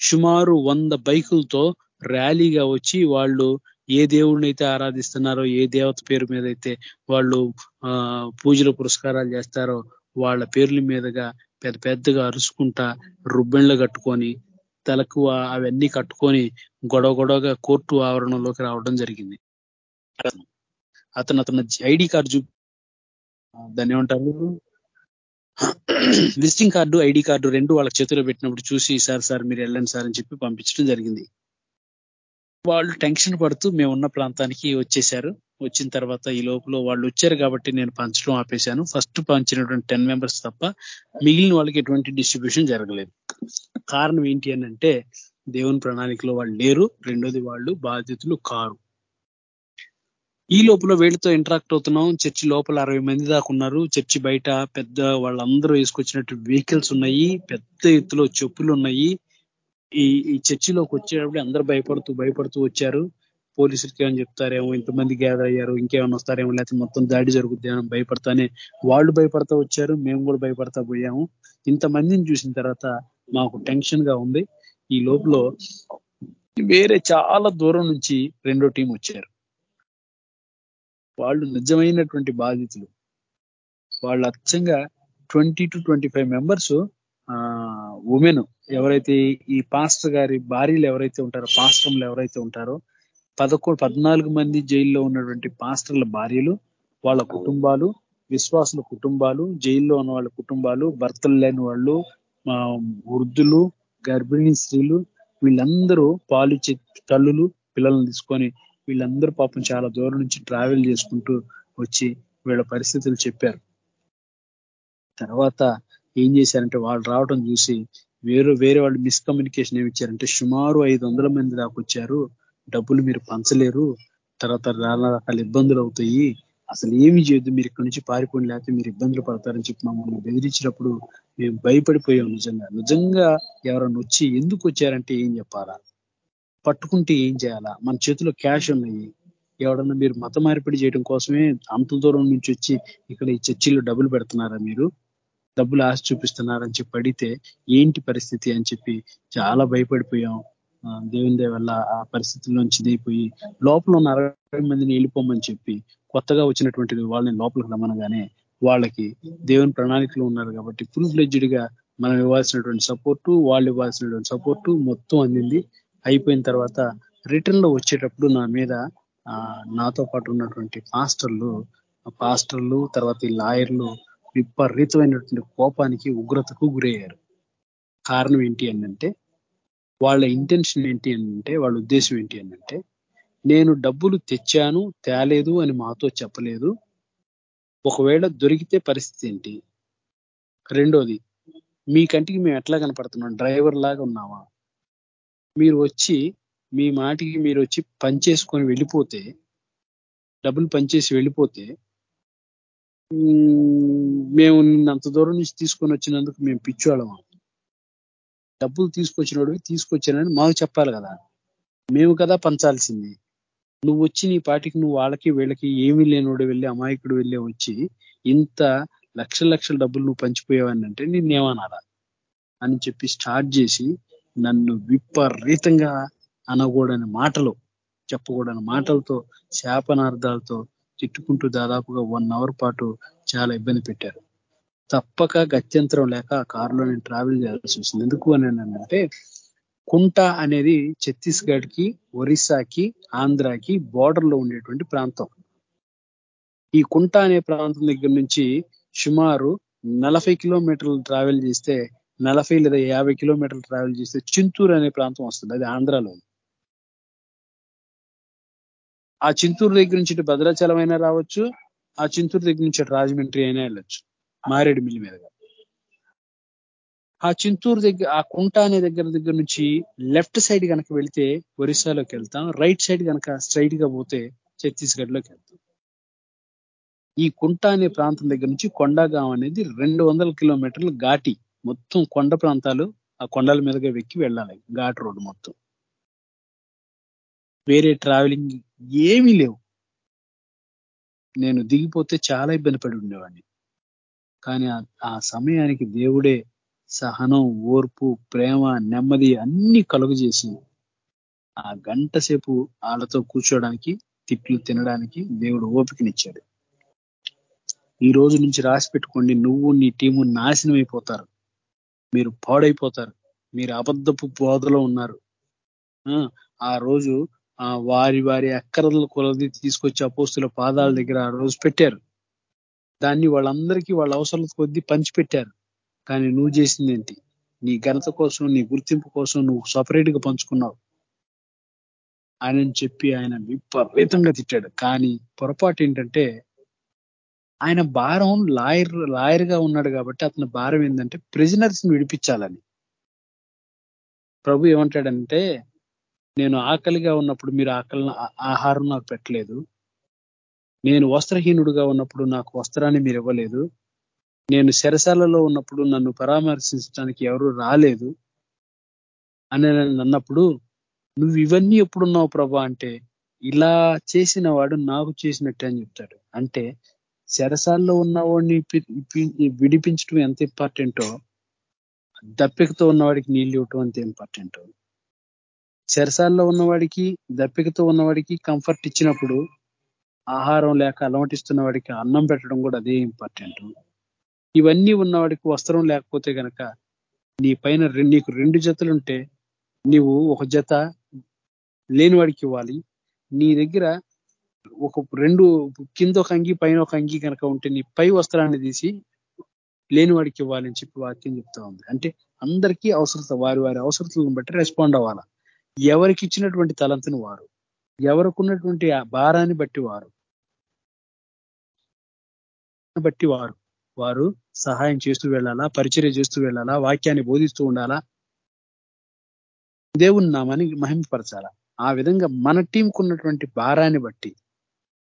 సుమారు వంద బైకులతో ర్యాలీగా వచ్చి వాళ్ళు ఏ దేవుడిని అయితే ఆరాధిస్తున్నారో ఏ దేవత పేరు మీద అయితే వాళ్ళు ఆ పూజలు పురస్కారాలు చేస్తారో వాళ్ళ పేర్ల మీదుగా పెద్ద పెద్దగా అరుచుకుంటా రుబ్బెండ్లు కట్టుకొని తలకు అవన్నీ కట్టుకొని గొడవ గొడవగా కోర్టు ఆవరణలోకి రావడం జరిగింది. అతను అతను ఐడి కార్డు చూ దాన్ని ఏమంటారు? విజిటింగ్ కార్డు ఐడి కార్డు రెండు వాళ్ళ చేతిలో పెట్టినప్పుడు చూసి సార్ సార్ మీరు వెళ్ళండి సార్ అని చెప్పి పంపించడం జరిగింది. వాళ్ళు టెన్షన్ పడుతూ మేము ఉన్న ప్రాంతానికి వచ్చేసారు వచ్చిన తర్వాత ఈ లోపల వాళ్ళు వచ్చారు కాబట్టి నేను పంచడం ఆపేశాను. ఫస్ట్ పంచినటువంటి టెన్ మెంబర్స్ తప్ప మిగిలిన వాళ్ళకి ఎటువంటి డిస్ట్రిబ్యూషన్ జరగలేదు. కారణం ఏంటి అని అంటే దేవుని ప్రణాళికలో వాళ్ళు లేరు. రెండోది వాళ్ళు బాధ్యతలు కారు. ఈ లోపల వీళ్ళతో ఇంటరాక్ట్ అవుతున్నాం. చర్చి లోపల అరవై మంది దాకా ఉన్నారు. చర్చి బయట పెద్ద వాళ్ళందరూ వేసుకొచ్చినట్టు వెహికల్స్ ఉన్నాయి. పెద్ద ఎత్తులో చెప్పులు ఉన్నాయి. ఈ ఈ చర్చిలోకి వచ్చేటప్పుడు అందరూ భయపడుతూ భయపడుతూ వచ్చారు. పోలీసులకి ఏమని చెప్తారేమో ఇంతమంది గ్యాదర్ అయ్యారు ఇంకేమైనా వస్తారేమో లేకపోతే మొత్తం దాడి జరుగుద్ది అని భయపడతానే వాళ్ళు భయపడతా వచ్చారు మేము కూడా భయపడతా పోయాము. ఇంతమందిని చూసిన తర్వాత మాకు టెన్షన్గా ఉంది. ఈ లోపల వేరే చాలా దూరం నుంచి రెండో టీం వచ్చారు. వాళ్ళు నిజమైనటువంటి బాధితులు. వాళ్ళు అచ్చంగా twenty to twenty five members women ఎవరైతే ఈ పాస్టర్ గారి భార్యలు ఎవరైతే ఉంటారో పాస్టర్లు ఎవరైతే ఉంటారో పదకొండు పద్నాలుగు మంది జైల్లో ఉన్నటువంటి పాస్టర్ల భార్యలు వాళ్ళ కుటుంబాలు విశ్వాసుల కుటుంబాలు జైల్లో ఉన్న వాళ్ళ కుటుంబాలు భర్తలు లేని వాళ్ళు వృద్ధులు గర్భిణీ స్త్రీలు వీళ్ళందరూ పాలు తల్లులు పిల్లల్ని తీసుకొని వీళ్ళందరూ పాపం చాలా దూరం నుంచి ట్రావెల్ చేసుకుంటూ వచ్చి వీళ్ళ పరిస్థితులు చెప్పారు. తర్వాత ఏం చేశారంటే వాళ్ళు రావడం చూసి వేరే వేరే వాళ్ళు మిస్కమ్యూనికేషన్ ఏమి ఇచ్చారంటే సుమారు ఐదు వందల మంది దాకా వచ్చారు. డబ్బులు మీరు పంచలేరు. తర్వాత నానా రకాల ఇబ్బందులు అవుతాయి. అసలు ఏమి చేయొద్దు. మీరు ఇక్కడి నుంచి పారిపోండి. లేకపోతే మీరు ఇబ్బందులు పడతారని చెప్పి మమ్మల్ని బెదిరించినప్పుడు మేము భయపడిపోయాం నిజంగా. నిజంగా ఎవరన్నా వచ్చి ఎందుకు వచ్చారంటే ఏం చెప్పాలా? పట్టుకుంటే ఏం చేయాలా? మన చేతిలో క్యాష్ ఉన్నాయి. ఎవడన్నా మీరు మత మార్పిడి చేయడం కోసమే అంత దూరం నుంచి వచ్చి ఇక్కడ ఈ చర్చిలో డబ్బులు పెడుతున్నారా మీరు? డబ్బులు ఆశ చూపిస్తున్నారని చెప్పి అడిగితే ఏంటి పరిస్థితి? అని చెప్పి చాలా భయపడిపోయాం. దేవుని వల్ల ఆ పరిస్థితుల్లోంచి దిగిపోయి లోపల ఉన్న అరవై మందిని వెళ్ళిపోమని చెప్పి కొత్తగా వచ్చినటువంటి వాళ్ళని లోపలికి రమ్మనగానే వాళ్ళకి దేవుని ప్రణాళికలు ఉన్నారు కాబట్టి ఫుల్ ఫ్లెడ్జ్డ్గా మనం ఇవ్వాల్సినటువంటి సపోర్టు వాళ్ళు ఇవ్వాల్సినటువంటి సపోర్టు మొత్తం అందింది. అయిపోయిన తర్వాత రిటర్న్లో వచ్చేటప్పుడు నా మీద నాతో పాటు ఉన్నటువంటి పాస్టర్లు పాస్టర్లు తర్వాత ఈ లాయర్లు విపరీతమైనటువంటి కోపానికి ఉగ్రతకు గురయ్యారు. కారణం ఏంటి అంటే వాళ్ళ ఇంటెన్షన్ ఏంటి అంటే వాళ్ళ ఉద్దేశం ఏంటి అంటే నేను డబ్బులు తెచ్చాను తేలేదు అని మాతో చెప్పలేదు. ఒకవేళ దొరికితే పరిస్థితి ఏంటి? రెండోది మీ కంటికి మేము ఎట్లా కనపడుతున్నాం? డ్రైవర్ లాగా ఉన్నామా మీరు వచ్చి మీ మాటికి మీరు వచ్చి పనిచేసుకొని వెళ్ళిపోతే డబ్బులు పనిచేసి వెళ్ళిపోతే మేము అంత దూరం నుంచి తీసుకొని వచ్చినందుకు మేము పిచ్చివాళ్ళం డబ్బులు తీసుకొచ్చినోడివి తీసుకొచ్చానని మాకు చెప్పాలి కదా. మేము కదా పంచాల్సింది. నువ్వు వచ్చి నీ పాటికి నువ్వు వాళ్ళకి వీళ్ళకి ఏమీ లేనోడు వెళ్ళి అమాయకుడు వెళ్ళి వచ్చి ఇంత లక్షల లక్షల డబ్బులు నువ్వు పంచిపోయావని అంటే నిన్నేమనాలా అని చెప్పి స్టార్ట్ చేసి నన్ను విపరీతంగా అనకూడని మాటలు చెప్పకూడని మాటలతో శాపనార్థాలతో తిట్టుకుంటూ దాదాపుగా వన్ అవర్ పాటు చాలా ఇబ్బంది పెట్టారు. తప్పక గత్యంతరం లేక ఆ కారులో నేను ట్రావెల్ చేయాల్సి వచ్చింది. ఎందుకు అని అంటే కుంట అనేది ఛత్తీస్గఢ్కి ఒరిస్సాకి ఆంధ్రాకి బార్డర్లో ఉండేటువంటి ప్రాంతం. ఈ కుంట అనే ప్రాంతం దగ్గర నుంచి సుమారు నలభై కిలోమీటర్లు ట్రావెల్ చేస్తే నలభై లేదా యాభై కిలోమీటర్లు ట్రావెల్ చేస్తే చింతూరు అనే ప్రాంతం వస్తుంది. అది ఆంధ్రాలో ఆ చింతూరు దగ్గర నుంచి భద్రాచలం అయినా రావచ్చు ఆ చింతూరు దగ్గర నుంచి రాజమండ్రి అయినా వెళ్ళొచ్చు మారేడుమిల్లి మీదుగా ఆ చింతూరు దగ్గర ఆ కుంట అనే దగ్గర దగ్గర నుంచి లెఫ్ట్ సైడ్ కనుక వెళితే ఒరిస్సాలోకి వెళ్తాం రైట్ సైడ్ కనుక స్ట్రైట్గా పోతే ఛత్తీస్గఢ్లోకి వెళ్తాం. ఈ కుంట అనే ప్రాంతం దగ్గర నుంచి కొండగాం అనేది రెండు వందల కిలోమీటర్లు ఘాటి. మొత్తం కొండ ప్రాంతాలు ఆ కొండల మీదుగా వెక్కి వెళ్ళాలి ఘాట్ రోడ్ మొత్తం. వేరే ట్రావెలింగ్ ఏమీ లేవు. నేను దిగిపోతే చాలా ఇబ్బంది పడి ఉండేవాడిని. కానీ ఆ సమయానికి దేవుడే సహనం ఓర్పు ప్రేమ నెమ్మది అన్ని కలుగు ఆ గంట సేపు వాళ్ళతో కూర్చోడానికి తిట్లు తినడానికి దేవుడు ఓపికనిచ్చాడు. ఈ రోజు నుంచి రాసి పెట్టుకోండి నువ్వు నీ టీము నాశనం అయిపోతారు. మీరు పాడైపోతారు. మీరు అబద్ధపు బోధలో ఉన్నారు. ఆ రోజు వారి వారి అక్కరలు కొలది తీసుకొచ్చి అపోస్తుల పాదాల దగ్గర ఆ రోజు పెట్టారు. దాన్ని వాళ్ళందరికీ వాళ్ళ అవసరాల కొద్దీ పంచిపెట్టారు. కానీ నువ్వు చేసింది ఏంటి? నీ ఘనత కోసం నీ గుర్తింపు కోసం నువ్వు సపరేట్గా పంచుకున్నావు. ఆయనని చెప్పి ఆయన విపరీతంగా తిట్టాడు. కానీ పొరపాటు ఏంటంటే ఆయన భారం లాయర్ లాయర్గా ఉన్నాడు కాబట్టి అతని భారం ఏంటంటే ప్రిజనర్స్ని విడిపించాలని. ప్రభు ఏమంటాడంటే నేను ఆకలిగా ఉన్నప్పుడు మీరు ఆకలి ఆహారం నాకు పెట్టలేదు. నేను వస్త్రహీనుడుగా ఉన్నప్పుడు నాకు వస్త్రాన్ని మీరు ఇవ్వలేదు. నేను శరసాలలో ఉన్నప్పుడు నన్ను పరామర్శించడానికి ఎవరు రాలేదు. అని అన్నప్పుడు నువ్వు ఇవన్నీ ఎప్పుడున్నావు ప్రభా? అంటే ఇలా చేసిన వాడు నాకు చేసినట్టే అని చెప్తాడు. అంటే శరసాల్లో ఉన్నవాడిని విడిపించడం ఎంత ఇంపార్టెంటో దప్పికతో ఉన్నవాడికి నీళ్ళు ఇవ్వటం అంత ఇంపార్టెంట్. చెరసాల్లో ఉన్నవాడికి దప్పికతో ఉన్నవాడికి కంఫర్ట్ ఇచ్చినప్పుడు ఆహారం లేక అలమటిస్తున్న వాడికి అన్నం పెట్టడం కూడా అదే ఇంపార్టెంట్ ఇవన్నీ ఉన్నవాడికి వస్త్రం లేకపోతే కనుక నీ పైన నీకు రెండు జతలుంటే నీవు ఒక జత లేనివాడికి ఇవ్వాలి. నీ దగ్గర ఒక రెండు కింద ఒక అంగి పైన ఒక అంగి కనుక ఉంటే నీ పై వస్త్రాన్ని తీసి లేనివాడికి ఇవ్వాలని చెప్పి వాక్యం చెప్తా ఉంది. అంటే అందరికీ అవసరత వారి వారి అవసరతలను బట్టి రెస్పాండ్ అవ్వాలా? ఎవరికి ఇచ్చినటువంటి తలంతుని వారు ఎవరికి ఉన్నటువంటి ఆ భారాన్ని బట్టి వారు బట్టి వారు వారు సహాయం చేస్తూ వెళ్ళాలా పరిచర్య చేస్తూ వెళ్ళాలా వాక్యాన్ని బోధిస్తూ ఉండాలా? దేవుని నామాన్ని మహిమపరచాలా ఆ విధంగా మన టీంకు ఉన్నటువంటి భారాన్ని బట్టి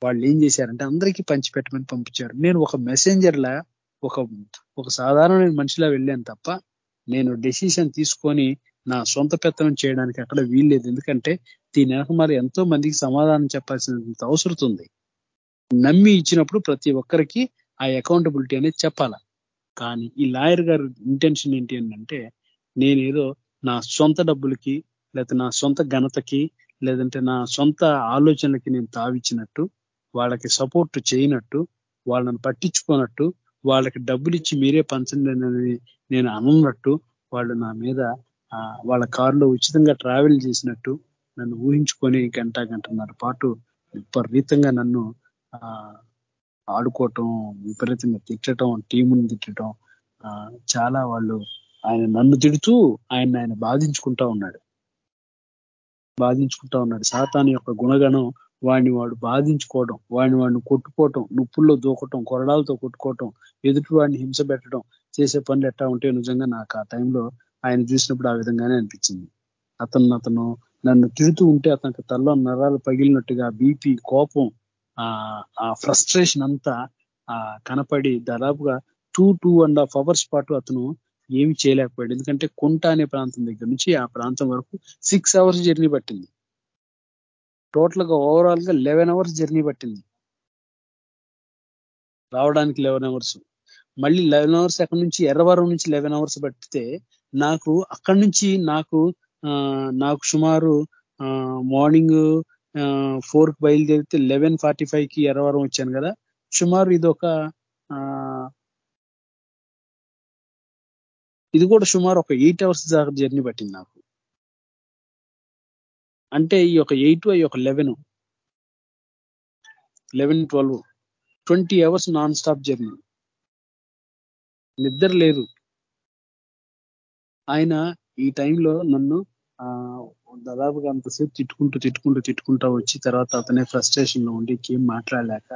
వాళ్ళు ఏం చేశారంటే అందరికీ పంచిపెట్టమని పంపించారు. నేను ఒక మెసెంజర్లా ఒక ఒక సాధారణ మనిషిలా వెళ్ళాను తప్ప నేను డెసిషన్ తీసుకొని నా సొంత పెత్తనం చేయడానికి అక్కడ వీల్లేదు. ఎందుకంటే దీని మరి ఎంతో మందికి సమాధానం చెప్పాల్సినంత అవసరం ఉంది. నమ్మి ఇచ్చినప్పుడు ప్రతి ఒక్కరికి ఆ అకౌంటబిలిటీ అనేది చెప్పాల. కానీ ఈ లాయర్ గారి ఇంటెన్షన్ ఏంటి అంటే నేనేదో నా సొంత డబ్బులకి లేకపోతే నా సొంత ఘనతకి లేదంటే నా సొంత ఆలోచనలకి నేను తావిచ్చినట్టు వాళ్ళకి సపోర్ట్ చేయనట్టు వాళ్ళని పట్టించుకోనట్టు వాళ్ళకి డబ్బులు ఇచ్చి మీరే పంచండి నేను అనున్నట్టు వాళ్ళు నా మీద వాళ్ళ కారులో ఉచితంగా ట్రావెల్ చేసినట్టు నన్ను ఊహించుకొని గంట గంటన్నర పాటు విపరీతంగా నన్ను ఆడుకోవటం విపరీతంగా తిట్టడం టీముని తిట్టడం చాలా వాళ్ళు ఆయన నన్ను తిడుతూ ఆయన ఆయన బాధించుకుంటా ఉన్నాడు. బాధించుకుంటా ఉన్నాడు. సాతాను యొక్క గుణగణం వాడిని వాడు బాధించుకోవడం వాడిని వాడిని కొట్టుకోవటం నుప్పుల్లో దూకటం కొరడాలతో కొట్టుకోవటం ఎదుటి వాడిని హింస పెట్టడం చేసే పనులు ఎట్టా ఉంటే నిజంగా నాకు ఆ టైంలో ఆయన చూసినప్పుడు ఆ విధంగానే అనిపించింది. అతను అతను నన్ను తిడుతూ ఉంటే అతనికి తల్లో నరాలు పగిలినట్టుగా బీపీ కోపం ఆ ఫ్రస్ట్రేషన్ అంతా ఆ కనపడి దాదాపుగా two two and half hours పాటు అతను ఏమి చేయలేకపోయాడు. ఎందుకంటే కుంట అనే ప్రాంతం దగ్గర నుంచి ఆ ప్రాంతం వరకు సిక్స్ అవర్స్ జర్నీ పట్టింది. టోటల్గా ఓవరాల్గా లెవెన్ అవర్స్ జర్నీ పట్టింది. రావడానికి లెవెన్ అవర్స్. మళ్ళీ లెవెన్ అవర్స్ అక్కడి నుంచి ఎర్రవరం నుంచి లెవెన్ అవర్స్ పట్టితే నాకు అక్కడి నుంచి నాకు నాకు సుమారు మార్నింగ్ ఫోర్ బయలుదేరితే లెవెన్ ఫార్టీ ఫైవ్కి ఎర్రవరం వచ్చాను కదా. సుమారు ఇది ఒక ఇది కూడా సుమారు ఒక ఎయిట్ అవర్స్ దాకా జర్నీ పట్టింది నాకు. అంటే ఈ యొక్క ఎయిట్ ఈ యొక్క eleven. Eleven twelve twenty hours non stop journey. నిద్ర లేదు. ఆయన ఈ టైంలో నన్ను దాదాపుగా అంతసేపు తిట్టుకుంటూ తిట్టుకుంటూ తిట్టుకుంటూ వచ్చి తర్వాత అతనే ఫ్రస్ట్రేషన్లో ఉండి ఏం మాట్లాడలేక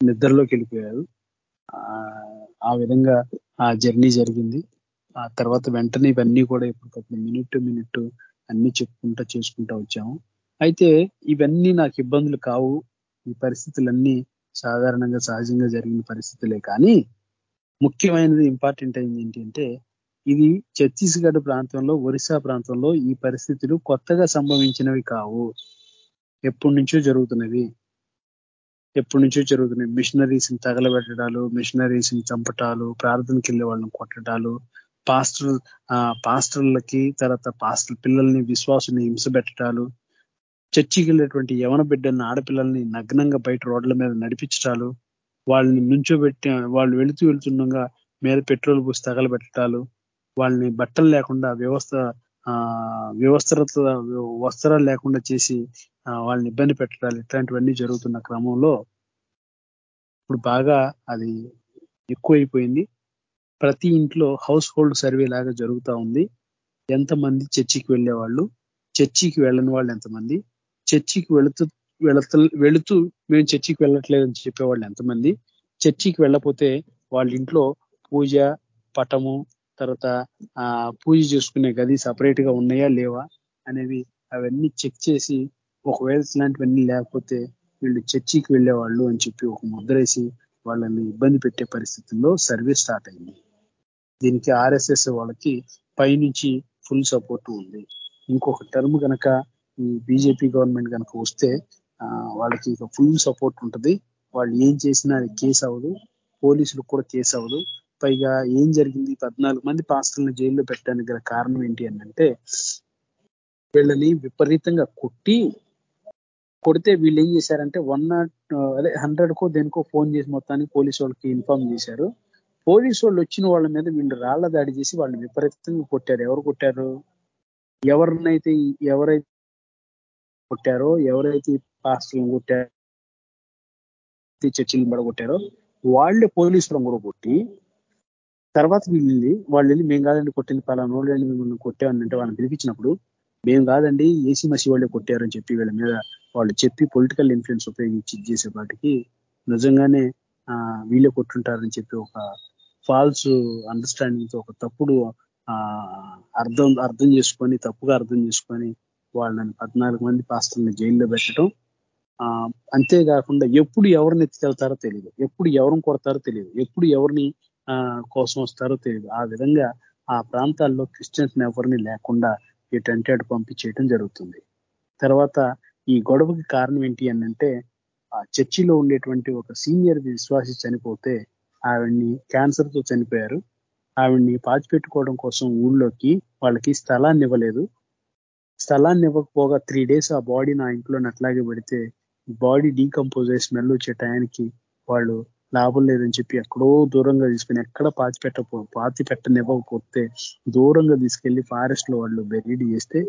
నిద్రలోకి వెళ్ళిపోయారు. ఆ విధంగా ఆ జర్నీ జరిగింది. ఆ తర్వాత వెంటనే ఇవన్నీ కూడా ఇప్పుడు మినిట్ మినిట్ అన్ని చెప్పుకుంటా చేసుకుంటా వచ్చాము. అయితే ఇవన్నీ నాకు ఇబ్బందులు కావు. ఈ పరిస్థితులన్నీ సాధారణంగా సహజంగా జరిగిన పరిస్థితులే కానీ ముఖ్యమైనది ఇంపార్టెంట్ అయింది ఏంటి అంటే ఇది ఛత్తీస్గఢ్ ప్రాంతంలో ఒరిస్సా ప్రాంతంలో ఈ పరిస్థితులు కొత్తగా సంభవించినవి కావు. ఎప్పటి నుంచో జరుగుతున్నవి. ఎప్పటి నుంచో జరుగుతున్నాయి మిషనరీస్ని తగలబెట్టడాలు మిషనరీస్ని చంపటాలు ప్రార్థనకి వెళ్ళే వాళ్ళని కొట్టడాలు పాస్టర్ పాస్టర్లకి తర్వాత పాస్టర్ పిల్లల్ని విశ్వాసుని హింసబెట్టడాలు చర్చికి వెళ్ళేటువంటి యవన బిడ్డల్ని ఆడపిల్లల్ని నగ్నంగా బయట రోడ్ల మీద నడిపించటాలు వాళ్ళని నుంచోబెట్టి వాళ్ళు వెళుతూ వెళుతుండగా మీద పెట్రోల్ పోసి తగలబెట్టడాలు వాళ్ళని బట్టలు లేకుండా వ్యవస్థ ఆ వస్త్రాలు లేకుండా చేసి వాళ్ళని ఇబ్బంది పెట్టడాలు ఇట్లాంటివన్నీ జరుగుతున్న క్రమంలో ఇప్పుడు బాగా అది ఎక్కువైపోయింది. ప్రతి ఇంట్లో హౌస్ హోల్డ్ సర్వే లాగా జరుగుతూ ఉంది. ఎంతమంది చర్చికి వెళ్ళేవాళ్ళు? చర్చికి వెళ్ళని వాళ్ళు ఎంతమంది? చర్చికి వెళుతూ వెళుతూ వెళుతూ మేము చర్చికి వెళ్ళట్లేదని చెప్పేవాళ్ళు ఎంతమంది? చర్చికి వెళ్ళపోతే వాళ్ళ ఇంట్లో పూజ పటము తర్వాత ఆ పూజ చేసుకునే గది సపరేట్గా ఉన్నాయా లేవా అనేవి అవన్నీ చెక్ చేసి ఒకవేళ ఇలాంటివన్నీ లేకపోతే వీళ్ళు చర్చికి వెళ్ళేవాళ్ళు అని చెప్పి ఒక ముద్రేసి వాళ్ళని ఇబ్బంది పెట్టే పరిస్థితుల్లో సర్వీస్ స్టార్ట్ అయింది. దీనికి ఆర్ఎస్ఎస్ వాళ్ళకి పైనుంచి ఫుల్ సపోర్ట్ ఉంది. ఇంకొక టర్మ్ కనుక ఈ బీజేపీ గవర్నమెంట్ కనుక వస్తే వాళ్ళకి ఇక ఫుల్ సపోర్ట్ ఉంటుంది. వాళ్ళు ఏం చేసినా అది కేసు అవ్వదు. పోలీసులకు కూడా కేసు అవ్వదు. పైగా ఏం జరిగింది? పద్నాలుగు మంది పాస్టర్లను జైల్లో పెట్టడానికి గల కారణం ఏంటి అంటే వీళ్ళని విపరీతంగా కొట్టి కొడితే వీళ్ళు ఏం చేశారంటే వన్ నాట్ అదే హండ్రెడ్ కో దేనికో ఫోన్ చేసి మొత్తానికి పోలీసు వాళ్ళకి ఇన్ఫార్మ్ చేశారు. పోలీసు వాళ్ళు వచ్చిన వాళ్ళ మీద వీళ్ళు రాళ్ళ దాడి చేసి వాళ్ళని విపరీతంగా కొట్టారు. ఎవరు కొట్టారు? ఎవరినైతే ఎవరైతే కొట్టారో ఎవరైతే పాస్టర్లను కొట్టారో చర్చిలను పడగొట్టారో వాళ్ళే పోలీసులను కూడా కొట్టి తర్వాత వీళ్ళు వాళ్ళు వెళ్ళి మేము కాదండి కొట్టింది పలానా వాళ్ళు మిమ్మల్ని కొట్టామనంటే వాళ్ళని పిలిపించినప్పుడు మేము కాదండి ఏసీ మసి వాళ్ళే కొట్టారని చెప్పి వీళ్ళ మీద వాళ్ళు చెప్పి పొలిటికల్ ఇన్ఫ్లుయెన్స్ ఉపయోగించి చేసే వాటికి నిజంగానే వీళ్ళే కొట్టుంటారని చెప్పి ఒక ఫాల్స్ అండర్స్టాండింగ్తో ఒక తప్పుడు అర్థం అర్థం చేసుకొని తప్పుగా అర్థం చేసుకొని వాళ్ళని పద్నాలుగు మంది పాస్టర్ని జైల్లో పెట్టడం అంతేకాకుండా ఎప్పుడు ఎవరిని ఎత్తుకెళ్తారో తెలియదు ఎప్పుడు ఎవరిని కొడతారో తెలియదు ఎప్పుడు ఎవరిని కోసం వస్తారో. తెలియదు ఆ విధంగా ఆ ప్రాంతాల్లో క్రిస్టియన్స్ ఎవరిని లేకుండా ఎటంటే అటు పంపించేయటం జరుగుతుంది. తర్వాత ఈ గొడవకి కారణం ఏంటి అంటే ఆ చర్చిలో ఉండేటువంటి ఒక సీనియర్ విశ్వాసి చనిపోతే ఆవిడ్ని క్యాన్సర్తో చనిపోయారు. ఆవిడ్ని పాచిపెట్టుకోవడం కోసం ఊళ్ళోకి వాళ్ళకి స్థలాన్ని ఇవ్వలేదు స్థలాన్ని ఇవ్వకపోగా త్రీ డేస్ ఆ బాడీ నా ఇంట్లో అట్లాగే పెడితే బాడీ డీకంపోజ్ అయ్యి స్మెల్ వచ్చే టయానికి వాళ్ళు లాభం లేదని చెప్పి ఎక్కడో దూరంగా తీసుకుని ఎక్కడ పాతి పెట్టపో పాతి పెట్టనివ్వకపోతే దూరంగా తీసుకెళ్ళి ఫారెస్ట్లో వాళ్ళు బెరీడ్ చేస్తే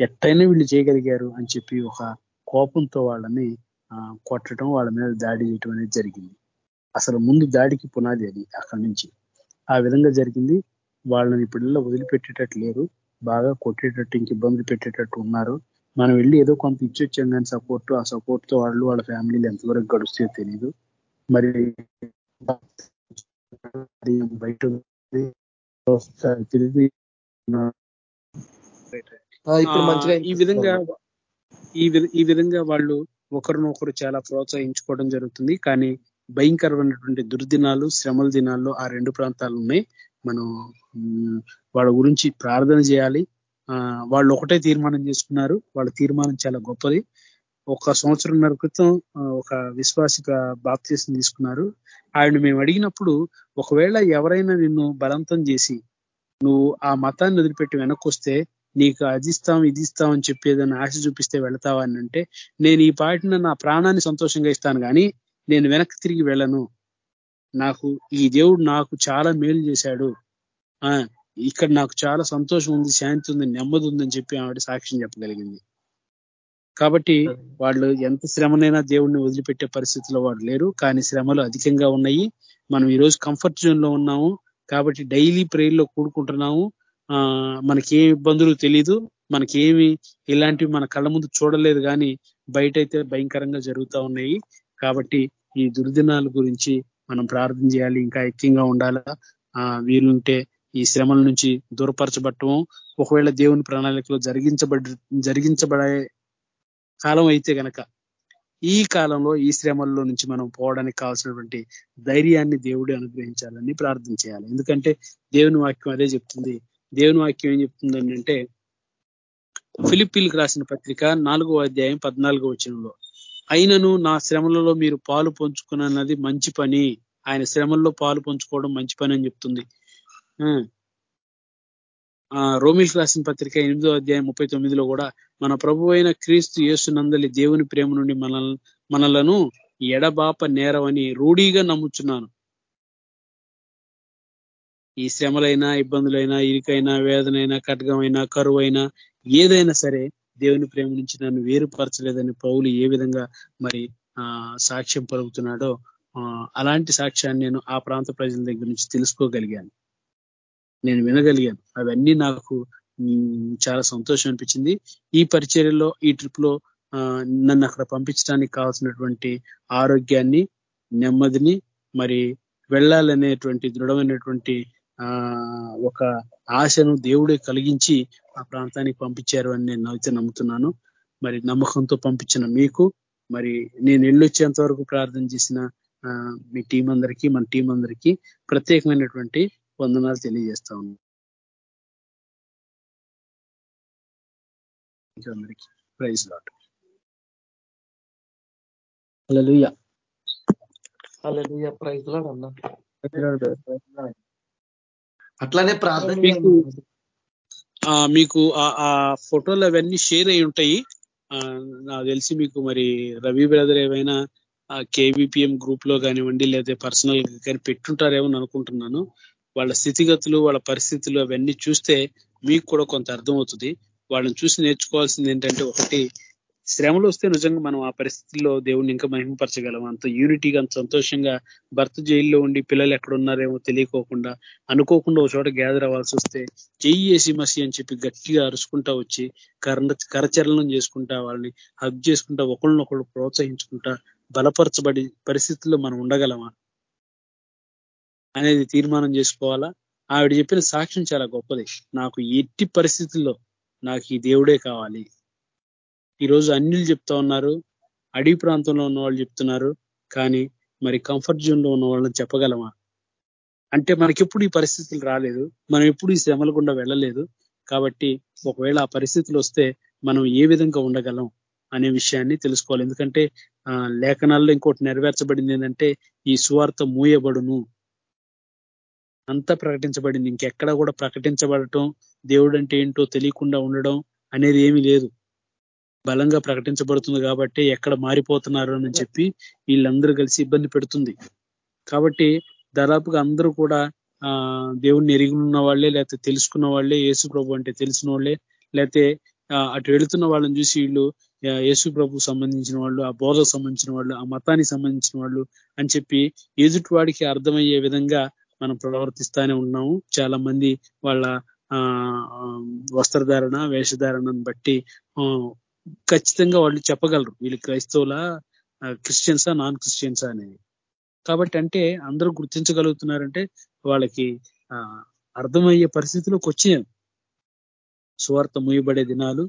ఎట్టయినా వీళ్ళు చేయగలిగారు అని చెప్పి ఒక కోపంతో వాళ్ళని కొట్టడం వాళ్ళ మీద దాడి చేయటం అనేది జరిగింది. అసలు ముందు దాడికి పునాది అది అక్కడి నుంచి. ఆ విధంగా జరిగింది. వాళ్ళని ఇప్పుడల్లా వదిలిపెట్టేటట్టు లేరు. బాగా కొట్టేటట్టు ఇంక ఇబ్బందులు పెట్టేటట్టు ఉన్నారు. మనం వెళ్ళి ఏదో కొంత ఇచ్చొచ్చాం కానీ సపోర్ట్ ఆ సపోర్ట్తో వాళ్ళు వాళ్ళ ఫ్యామిలీలు ఎంతవరకు గడుస్తాయో తెలియదు మరి బయట తిరిగి ఈ విధంగా ఈ విధంగా వాళ్ళు ఒకరినొకరు చాలా ప్రోత్సహించుకోవడం జరుగుతుంది. కానీ భయంకరమైనటువంటి దుర్దినాలు శ్రమల దినాల్లో ఆ రెండు ప్రాంతాలు ఉన్నాయి. మనం వాళ్ళ గురించి ప్రార్థన చేయాలి. వాళ్ళు ఒకటే తీర్మానం చేసుకున్నారు. వాళ్ళ తీర్మానం చాలా గొప్పది. ఒక సంవత్సరంన్నర క్రితం ఒక విశ్వాసిక బాప్తీసం తీసుకున్నారు. ఆయన మేము అడిగినప్పుడు ఒకవేళ ఎవరైనా నిన్ను బలవంతం చేసి నువ్వు ఆ మతాన్ని వదిలిపెట్టి వెనక్కి వస్తే నీకు అది ఇస్తాం ఇది ఇస్తాం అని చెప్పి ఏదైనా ఆశ చూపిస్తే వెళతావా? అని అంటే నేను ఈ పాటిన నా ప్రాణాన్ని సంతోషంగా ఇస్తాను కానీ నేను వెనక్కి తిరిగి వెళ్ళను. నాకు ఈ దేవుడు నాకు చాలా మేలు చేశాడు. ఆ ఇక్కడ నాకు చాలా సంతోషం ఉంది శాంతి ఉంది నెమ్మది ఉందని చెప్పి ఆవిడ సాక్ష్యం చెప్పగలిగింది. కాబట్టి వాళ్ళు ఎంత శ్రమనైనా దేవుడిని వదిలిపెట్టే పరిస్థితిలో వాడు లేరు. కానీ శ్రమలు అధికంగా ఉన్నాయి. మనం ఈరోజు కంఫర్ట్ జోన్లో ఉన్నాము. కాబట్టి డైలీ ప్రేయర్లో కూడుకుంటున్నాము. ఆ మనకి ఏమి ఇబ్బందులు తెలీదు. మనకేమి ఇలాంటివి మన కళ్ళ ముందు చూడలేదు కానీ బయట అయితే భయంకరంగా జరుగుతూ ఉన్నాయి. కాబట్టి ఈ దుర్దినాల గురించి మనం ప్రార్థన చేయాలి. ఇంకా ఐక్యంగా ఉండాలా? ఆ వీలుంటే ఈ శ్రమల నుంచి దూరపరచబట్టము. ఒకవేళ దేవుని ప్రణాళికలో జరిగించబడి జరిగించబడే కాలం అయితే గనక ఈ కాలంలో ఈ శ్రమల్లో నుంచి మనం పోవడానికి కావాల్సినటువంటి ధైర్యాన్ని దేవుడు అనుగ్రహించాలని ప్రార్థన చేయాలి. ఎందుకంటే దేవుని వాక్యం అదే చెప్తుంది. దేవుని వాక్యం ఏం చెప్తుంది అంటే ఫిలిప్పీలకు రాసిన పత్రిక నాలుగో అధ్యాయం పద్నాలుగో వచనంలో అయినను నా శ్రమలలో మీరు పాలు పంచుకున్నది మంచి పని. ఆయన శ్రమల్లో పాలు పంచుకోవడం మంచి పని అని చెప్తుంది. రోమిల్ రాసిన పత్రిక ఎనిమిదో అధ్యాయం ముప్పై తొమ్మిదిలో కూడా మన ప్రభు అయిన క్రీస్తు యేసు నందలి దేవుని ప్రేమ నుండి మన మనలను ఎడబాప నేరవని రూఢీగా నమ్ముచున్నాను. ఈ శ్రమలైనా ఇబ్బందులైనా ఇరికైనా వేదనైనా ఖడ్గమైనా కరువైనా ఏదైనా సరే దేవుని ప్రేమ నుంచి నన్ను వేరుపరచలేదని పౌలు ఏ విధంగా మరి ఆ సాక్ష్యం పలుకుతున్నాడో అలాంటి సాక్ష్యాన్ని నేను ఆ ప్రాంత ప్రజల దగ్గర నుంచి తెలుసుకోగలిగాను. నేను వినగలిగాను. అవన్నీ నాకు చాలా సంతోషం అనిపించింది. ఈ పరిచర్యలో ఈ ట్రిప్లో నన్ను అక్కడ పంపించడానికి కావాల్సినటువంటి ఆరోగ్యాన్ని నెమ్మదిని మరి వెళ్ళాలనేటువంటి దృఢమైనటువంటి ఒక ఆశను దేవుడే కలిగించి ఆ ప్రాంతానికి పంపించారు అని నేను అయితే నమ్ముతున్నాను. మరి నమ్మకంతో పంపించిన మీకు మరి నేను వెళ్ళొచ్చేంత వరకు ప్రార్థన చేసిన మీ టీం అందరికీ మన టీం అందరికీ ప్రత్యేకమైనటువంటి వందనాలు తెలియజేస్తా అందరికీ ప్రైజ్ లాట్ ప్రైజ్ లాడ్ అన్నా అట్లానే ప్రార్థన మీకు మీకు ఆ ఫోటోలు అవన్నీ షేర్ అయి ఉంటాయి. నాకు తెలిసి మీకు మరి రవి బ్రదర్ ఏమైనా కేవీపీఎం గ్రూప్లో కానివ్వండి లేదా పర్సనల్ కానీ పెట్టుంటారేమో అనుకుంటున్నాను. వాళ్ళ స్థితిగతులు వాళ్ళ పరిస్థితులు అవన్నీ చూస్తే మీకు కూడా కొంత అర్థమవుతుంది. వాళ్ళని చూసి నేర్చుకోవాల్సింది ఏంటంటే ఒకటి శ్రమలు వస్తే నిజంగా మనం ఆ పరిస్థితుల్లో దేవుణ్ణి ఇంకా మహిమపరచగలం అంత యూనిటీగా అంత సంతోషంగా భర్త జైల్లో ఉండి పిల్లలు ఎక్కడ ఉన్నారేమో తెలియకోకుండా అనుకోకుండా ఒక చోట గ్యాదర్ అవ్వాల్సి వస్తే చెయ్యి వేసి మసి అని చెప్పి గట్టిగా అరుచుకుంటా వచ్చి కర కరచలనం చేసుకుంటా వాళ్ళని హగ్ చేసుకుంటా ఒకళ్ళనొకళ్ళు ప్రోత్సహించుకుంటా బలపరచబడి పరిస్థితుల్లో మనం ఉండగలమా? అనేది తీర్మానం చేసుకోవాలా? ఆవిడ చెప్పిన సాక్ష్యం చాలా గొప్పది. నాకు ఎట్టి పరిస్థితుల్లో నాకు ఈ దేవుడే కావాలి. ఈరోజు అన్యులు చెప్తా ఉన్నారు అడవి ప్రాంతంలో ఉన్న వాళ్ళు చెప్తున్నారు కానీ మరి కంఫర్ట్ జోన్లో ఉన్న వాళ్ళని చెప్పగలమా? అంటే మనకెప్పుడు ఈ పరిస్థితులు రాలేదు మనం ఎప్పుడు ఈ శ్రమల గుండా వెళ్ళలేదు కాబట్టి ఒకవేళ ఆ పరిస్థితులు వస్తే మనం ఏ విధంగా ఉండగలం అనే విషయాన్ని తెలుసుకోవాలి. ఎందుకంటే లేఖనాల్లో ఇంకోటి నెరవేర్చబడింది ఏంటంటే ఈ సువార్త మూయబడును. అంతా ప్రకటించబడింది. ఇంకెక్కడ కూడా ప్రకటించబడటం దేవుడు అంటే ఏంటో తెలియకుండా ఉండడం అనేది ఏమీ లేదు. బలంగా ప్రకటించబడుతుంది కాబట్టి ఎక్కడ మారిపోతున్నారు అని చెప్పి వీళ్ళందరూ కలిసి ఇబ్బంది పెడుతుంది. కాబట్టి దాదాపుగా అందరూ కూడా ఆ దేవుణ్ణి ఎరిగిన వాళ్ళే లేకపోతే తెలుసుకున్న వాళ్ళే యేసు ప్రభు అంటే తెలిసిన వాళ్ళే లేకపోతే అటు వెళుతున్న వాళ్ళని చూసి వీళ్ళు యేసు ప్రభుకు సంబంధించిన వాళ్ళు ఆ బోధకు సంబంధించిన వాళ్ళు ఆ మతానికి సంబంధించిన వాళ్ళు అని చెప్పి ఎదుటి వాడికి అర్థమయ్యే విధంగా మనం ప్రవర్తిస్తానే ఉన్నాము. చాలా మంది వాళ్ళ ఆ వస్త్రధారణ వేషధారణను బట్టి ఖచ్చితంగా వాళ్ళు చెప్పగలరు. వీళ్ళు క్రైస్తవుల క్రిస్టియన్సా నాన్ క్రిస్టియన్సా అనేది. కాబట్టి అంటే అందరూ గుర్తించగలుగుతున్నారంటే వాళ్ళకి అర్థమయ్యే పరిస్థితిలోకి వచ్చినాయి సువార్త ముయ్యబడే దినాలు.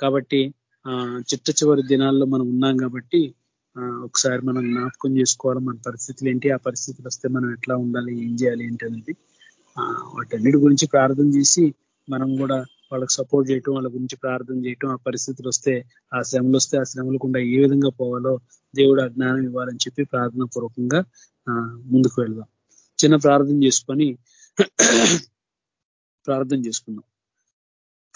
కాబట్టి చిట్ట చివరి దినాల్లో మనం ఉన్నాం కాబట్టి ఒకసారి మనం జ్ఞాపకం చేసుకోవాలి మన పరిస్థితులు ఏంటి ఆ పరిస్థితులు వస్తే మనం ఎట్లా ఉండాలి ఏం చేయాలి ఏంటి అనేది. వాటన్నిటి గురించి ప్రార్థన చేసి మనం కూడా వాళ్ళకి సపోర్ట్ చేయటం వాళ్ళ గురించి ప్రార్థన చేయటం ఆ పరిస్థితులు వస్తే ఆ శ్రమలు వస్తే ఆ శ్రమలకుండా ఏ విధంగా పోవాలో దేవుడు అజ్ఞానం ఇవ్వాలని చెప్పి ప్రార్థన పూర్వకంగా ముందుకు వెళ్దాం. చిన్న ప్రార్థన చేసుకొని ప్రార్థన చేసుకుందాం.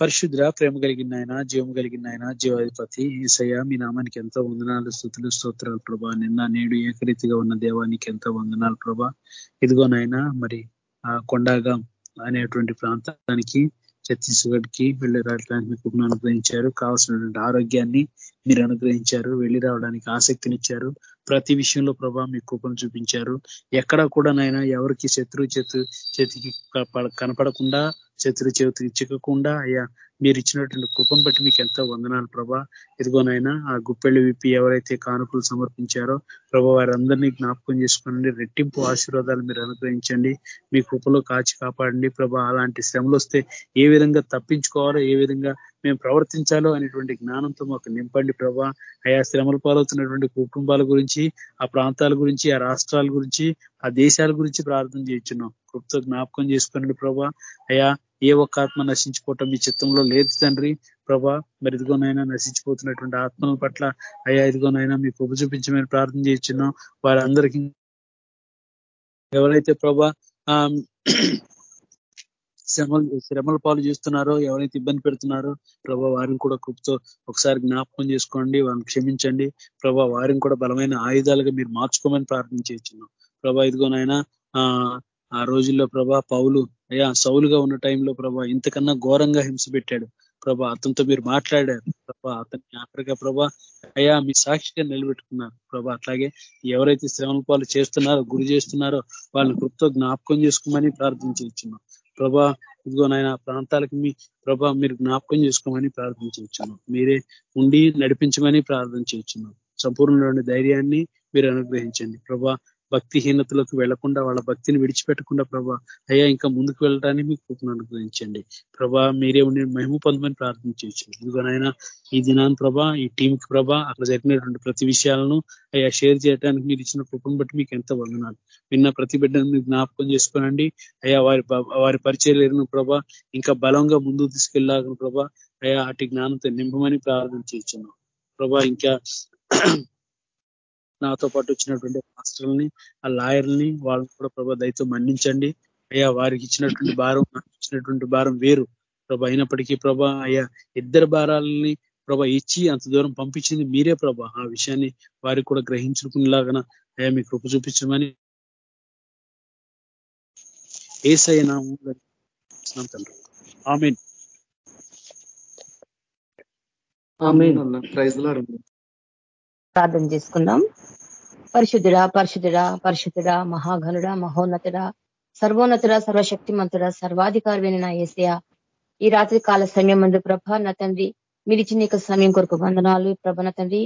పరిశుద్ర ప్రేమ కలిగిన ఆయన జీవం కలిగిన ఆయన జీవాధిపతి ఈసయ మీ నామానికి ఎంతో వందనాలు స్థుతులు స్తోత్రాలు ప్రభా. నిన్న నేడు ఏకరీతిగా ఉన్న దేవానికి ఎంతో వందనాలు ప్రభా. ఇదిగోనైనా మరి ఆ కొండగా అనేటువంటి ప్రాంతానికి ఛత్తీస్గఢ్కి వెళ్ళి రావడానికి మీకు అనుగ్రహించారు. కావాల్సినటువంటి ఆరోగ్యాన్ని మీరు అనుగ్రహించారు. వెళ్ళి రావడానికి ఆసక్తినిచ్చారు. ప్రతి విషయంలో ప్రభా మీ కృపను చూపించారు. ఎక్కడ కూడా నైనా ఎవరికి శత్రువు చేతు చేతికి కనపడకుండా శత్రు చేతికి చిక్కకుండా అయ్యా మీరు ఇచ్చినటువంటి కృపను బట్టి మీకు ఎంతో వందనాలు ప్రభా. ఇదిగోనైనా ఆ గుప్పెళ్ళు విప్పి ఎవరైతే కానుకలు సమర్పించారో ప్రభా వారందరినీ జ్ఞాపకం చేసుకోండి రెట్టింపు ఆశీర్వాదాలు మీరు అనుగ్రహించండి. మీ కృపలో కాచి కాపాడండి ప్రభా. అలాంటి శ్రమలు వస్తే ఏ విధంగా తప్పించుకోవాలో ఏ విధంగా మేము ప్రవర్తించాలో అనేటువంటి జ్ఞానంతో మాకు నింపండి ప్రభా. అయా శ్రమలు పాలవుతున్నటువంటి కుటుంబాల గురించి ఆ ప్రాంతాల గురించి ఆ రాష్ట్రాల గురించి ఆ దేశాల గురించి ప్రార్థన చేయించున్నాం. కృప్తో జ్ఞాపకం చేసుకోండి ప్రభా. అయా ఏ ఒక్క ఆత్మ నశించిపోవటం మీ చిత్తంలో లేదు తండ్రి. ప్రభా మరి ఇదిగోనైనా నశించిపోతున్నటువంటి ఆత్మల పట్ల అయా ఇదిగోనైనా మీ కృప చూపించమని ప్రార్థన చేయించున్నాం. వారందరికీ ఎవరైతే ప్రభా శ్రమలు శ్రమల పాలు చేస్తున్నారో ఎవరైతే ఇబ్బంది పెడుతున్నారో ప్రభా వారిని కూడా కృపతో ఒకసారి జ్ఞాపకం చేసుకోండి వారిని క్షమించండి. ప్రభా వారిని కూడా బలమైన ఆయుధాలుగా మీరు మార్చుకోమని ప్రార్థన చేస్తున్నాం ప్రభా ఇదిగోనైనా ఆ రోజుల్లో ప్రభా పౌలు అయ్యా సౌలుగా ఉన్న టైంలో ప్రభా ఇంతకన్నా ఘోరంగా హింస పెట్టాడు. ప్రభా అతనితో మీరు మాట్లాడారు. ప్రభా అతన్ని ఆఖరిగా ప్రభా అయ్యా మీ సాక్షిగా నిలబెట్టుకున్నారు. ప్రభా అట్లాగే ఎవరైతే శ్రమల పాలు చేస్తున్నారో గురి చేస్తున్నారో వాళ్ళని కృప్తో జ్ఞాపకం చేసుకోమని ప్రార్థించవచ్చున్నాం ప్రభా ఇదిగో నాయన ప్రాంతాలకు మీ ప్రభా మీరు జ్ఞాపకం చేసుకోమని ప్రార్థించవచ్చున్నాం మీరే ఉండి నడిపించమని ప్రార్థించవచ్చున్నాం సంపూర్ణమైన ధైర్యాన్ని మీరు అనుగ్రహించండి. ప్రభా భక్తిహీనతలకు వెళ్ళకుండా వాళ్ళ భక్తిని విడిచిపెట్టకుండా ప్రభా అయ్యా ఇంకా ముందుకు వెళ్ళడానికి మీకు కృపను అనుగ్రహించండి. ప్రభా మీరే ఉండి మహిమ పొందమని ప్రార్థించవచ్చు ఎందుకనైనా ఈ దినాన్ని ప్రభా ఈ టీంకి ప్రభా అక్కడ జరిగినటువంటి ప్రతి విషయాలను అయ్యా షేర్ చేయడానికి మీరు ఇచ్చిన కృపను బట్టి మీకు ఎంత వందనాలు. విన్న ప్రతి బిడ్డను జ్ఞాపకం చేసుకోనండి. అయ్యా వారి వారి పరిచయలేరును ప్రభా ఇంకా బలంగా ముందుకు తీసుకెళ్ళాలను ప్రభా అయ్యా అటు జ్ఞానంతో నింపమని ప్రార్థించున్నాం ప్రభా ఇంకా నాతో పాటు వచ్చినటువంటి మాస్టర్ని ఆ లాయర్ని వాళ్ళని కూడా ప్రభా దయతో మన్నించండి. అయ్యా వారికి ఇచ్చినటువంటి భారం ఇచ్చినటువంటి భారం వేరు. ప్రభా అయినప్పటికీ ప్రభా అయ్యా ఇద్దరు భారాలని ప్రభా ఇచ్చి అంత దూరం పంపించింది మీరే ప్రభా. ఆ విషయాన్ని వారికి కూడా గ్రహించుకునేలాగా అయ్యా మీ కృప చూపించమని ఏసైనా తండ్రి. ఆమెన్. ప్రార్థన చేసుకుందాం. పరిశుద్ధుడా పరిశుద్ధుడా పరిశుద్ధుడా మహాఘనుడా మహోన్నతుడా సర్వోన్నతుడ సర్వశక్తిమంతుడ సర్వాధికారి నా ఏసయ ఈ రాత్రి కాల సమయం ముందు ప్రభ నా తండ్రి మీరు ఇచ్చిన సమయం కొరకు వందనాలు ప్రభ నా తండ్రి.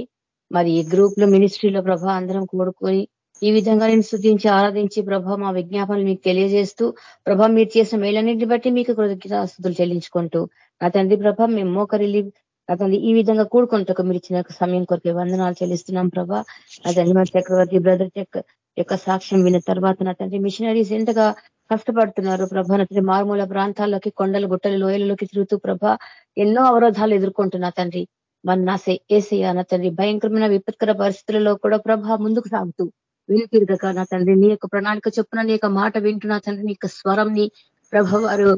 మరి ఈ గ్రూప్లో మినిస్ట్రీలో ప్రభ అందరం కూడుకొని ఈ విధంగా నేను శుద్ధించి ఆరాధించి ప్రభ మా విజ్ఞాపనలు మీకు తెలియజేస్తూ ప్రభ మీరు చేసిన మేలన్నింటిని బట్టి మీకు కృతజ్ఞతాస్తుతులు చెల్లించుకుంటూ నా తండ్రి ప్రభ మేము మోకరిల్లి నా తండ్రి ఈ విధంగా కూడుకుంటకు మీరు ఇచ్చిన సమయం కొరకు వందనాలు చెల్లిస్తున్నాం ప్రభా. అతని చక్రవర్తి బ్రదర్ చెక్ యొక్క సాక్ష్యం విన్న తర్వాత నా తండ్రి మిషనరీస్ ఎంతగా కష్టపడుతున్నారు ప్రభ. నా తండ్రి మారుమూల ప్రాంతాల్లోకి కొండలు గుట్టలు లోయలలోకి తిరుగుతూ ప్రభ ఎన్నో అవరోధాలు ఎదుర్కొంటున్నా తండ్రి మన నా ఏసయ్య నా తండ్రి భయంకరమైన విపత్కర పరిస్థితులలో కూడా ప్రభ ముందుకు సాగుతూ వినితిరగక నా తండ్రి నీ యొక్క ప్రణాళిక చొప్పున నీ యొక్క మాట వింటున్నా తండ్రి నీ యొక్క స్వరంని ప్రభ వారు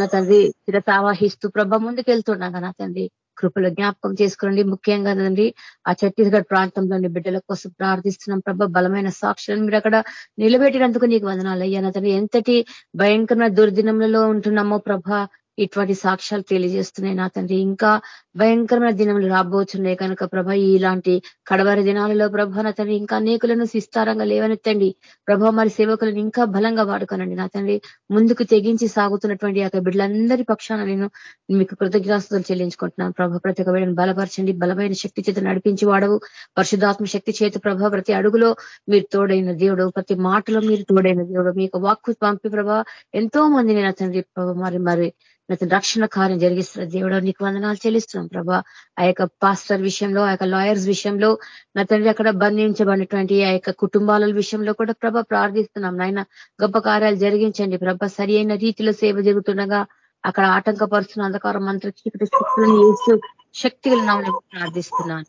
నా తండ్రి చిరతావాహిస్తూ ప్రభ ముందుకు వెళ్తున్నాగా నా తండ్రి కృపలో జ్ఞాపకం చేసుకోండి. ముఖ్యంగా తండ్రి ఆ ఛత్తీస్గఢ్ ప్రాంతంలోని బిడ్డల కోసం ప్రార్థిస్తున్నాం. ప్రభ బలమైన సాక్షులను మీరు అక్కడ నిలబెట్టినందుకు నీకు వందనాలు. అయ్యాను అతను ఎంతటి భయంకరమైన దుర్దినములలో ఉంటున్నామో ప్రభ ఇటువంటి సాక్ష్యాలు తెలియజేస్తున్నాయి నా తండ్రి. ఇంకా భయంకరమైన దినములు రాబోతున్నాయి కనుక ప్రభ ఇలాంటి కడవరి దినాలలో ప్రభ నా తండ్రి ఇంకా అనేకులను సిస్తారంగా లేవనెత్తండి ప్రభ మరి సేవకులను ఇంకా బలంగా వాడుకోనండి నా తండ్రి. ముందుకు తెగించి సాగుతున్నటువంటి యొక్క బిడ్డలందరి పక్షాన నేను మీకు కృతజ్ఞాస్తులు చెల్లించుకుంటున్నాను. ప్రభ ప్రతి ఒక్క బిడ్డను బలపరచండి. బలమైన శక్తి చేత నడిపించి వాడవు పరిశుధాత్మ శక్తి చేత ప్రభ ప్రతి అడుగులో మీరు తోడైన దేవుడు ప్రతి మాటలో మీరు తోడైన దేవుడు. మీకు వాక్కు పంపి ప్రభ ఎంతో మందిని నా తండ్రి మరి మరి రక్షణ కార్యం జరిగిస్తున్న దేవుడు నీకు వందనాలు చెల్లిస్తున్నాం ప్రభా. ఆ యొక్క పాస్టర్ విషయంలో ఆ యొక్క లాయర్స్ విషయంలో నా తండ్రి అక్కడ బంధించబడినటువంటి ఆ యొక్క కుటుంబాల విషయంలో కూడా ప్రభ ప్రార్థిస్తున్నాం. నాయన గొప్ప కార్యాలు జరిగించండి ప్రభ. సరి అయిన రీతిలో సేవ జరుగుతుండగా అక్కడ ఆటంకపరుస్తున్న అంధకారం మంత్ర శక్తులను వేస్తూ శక్తిగా ప్రార్థిస్తున్నాను.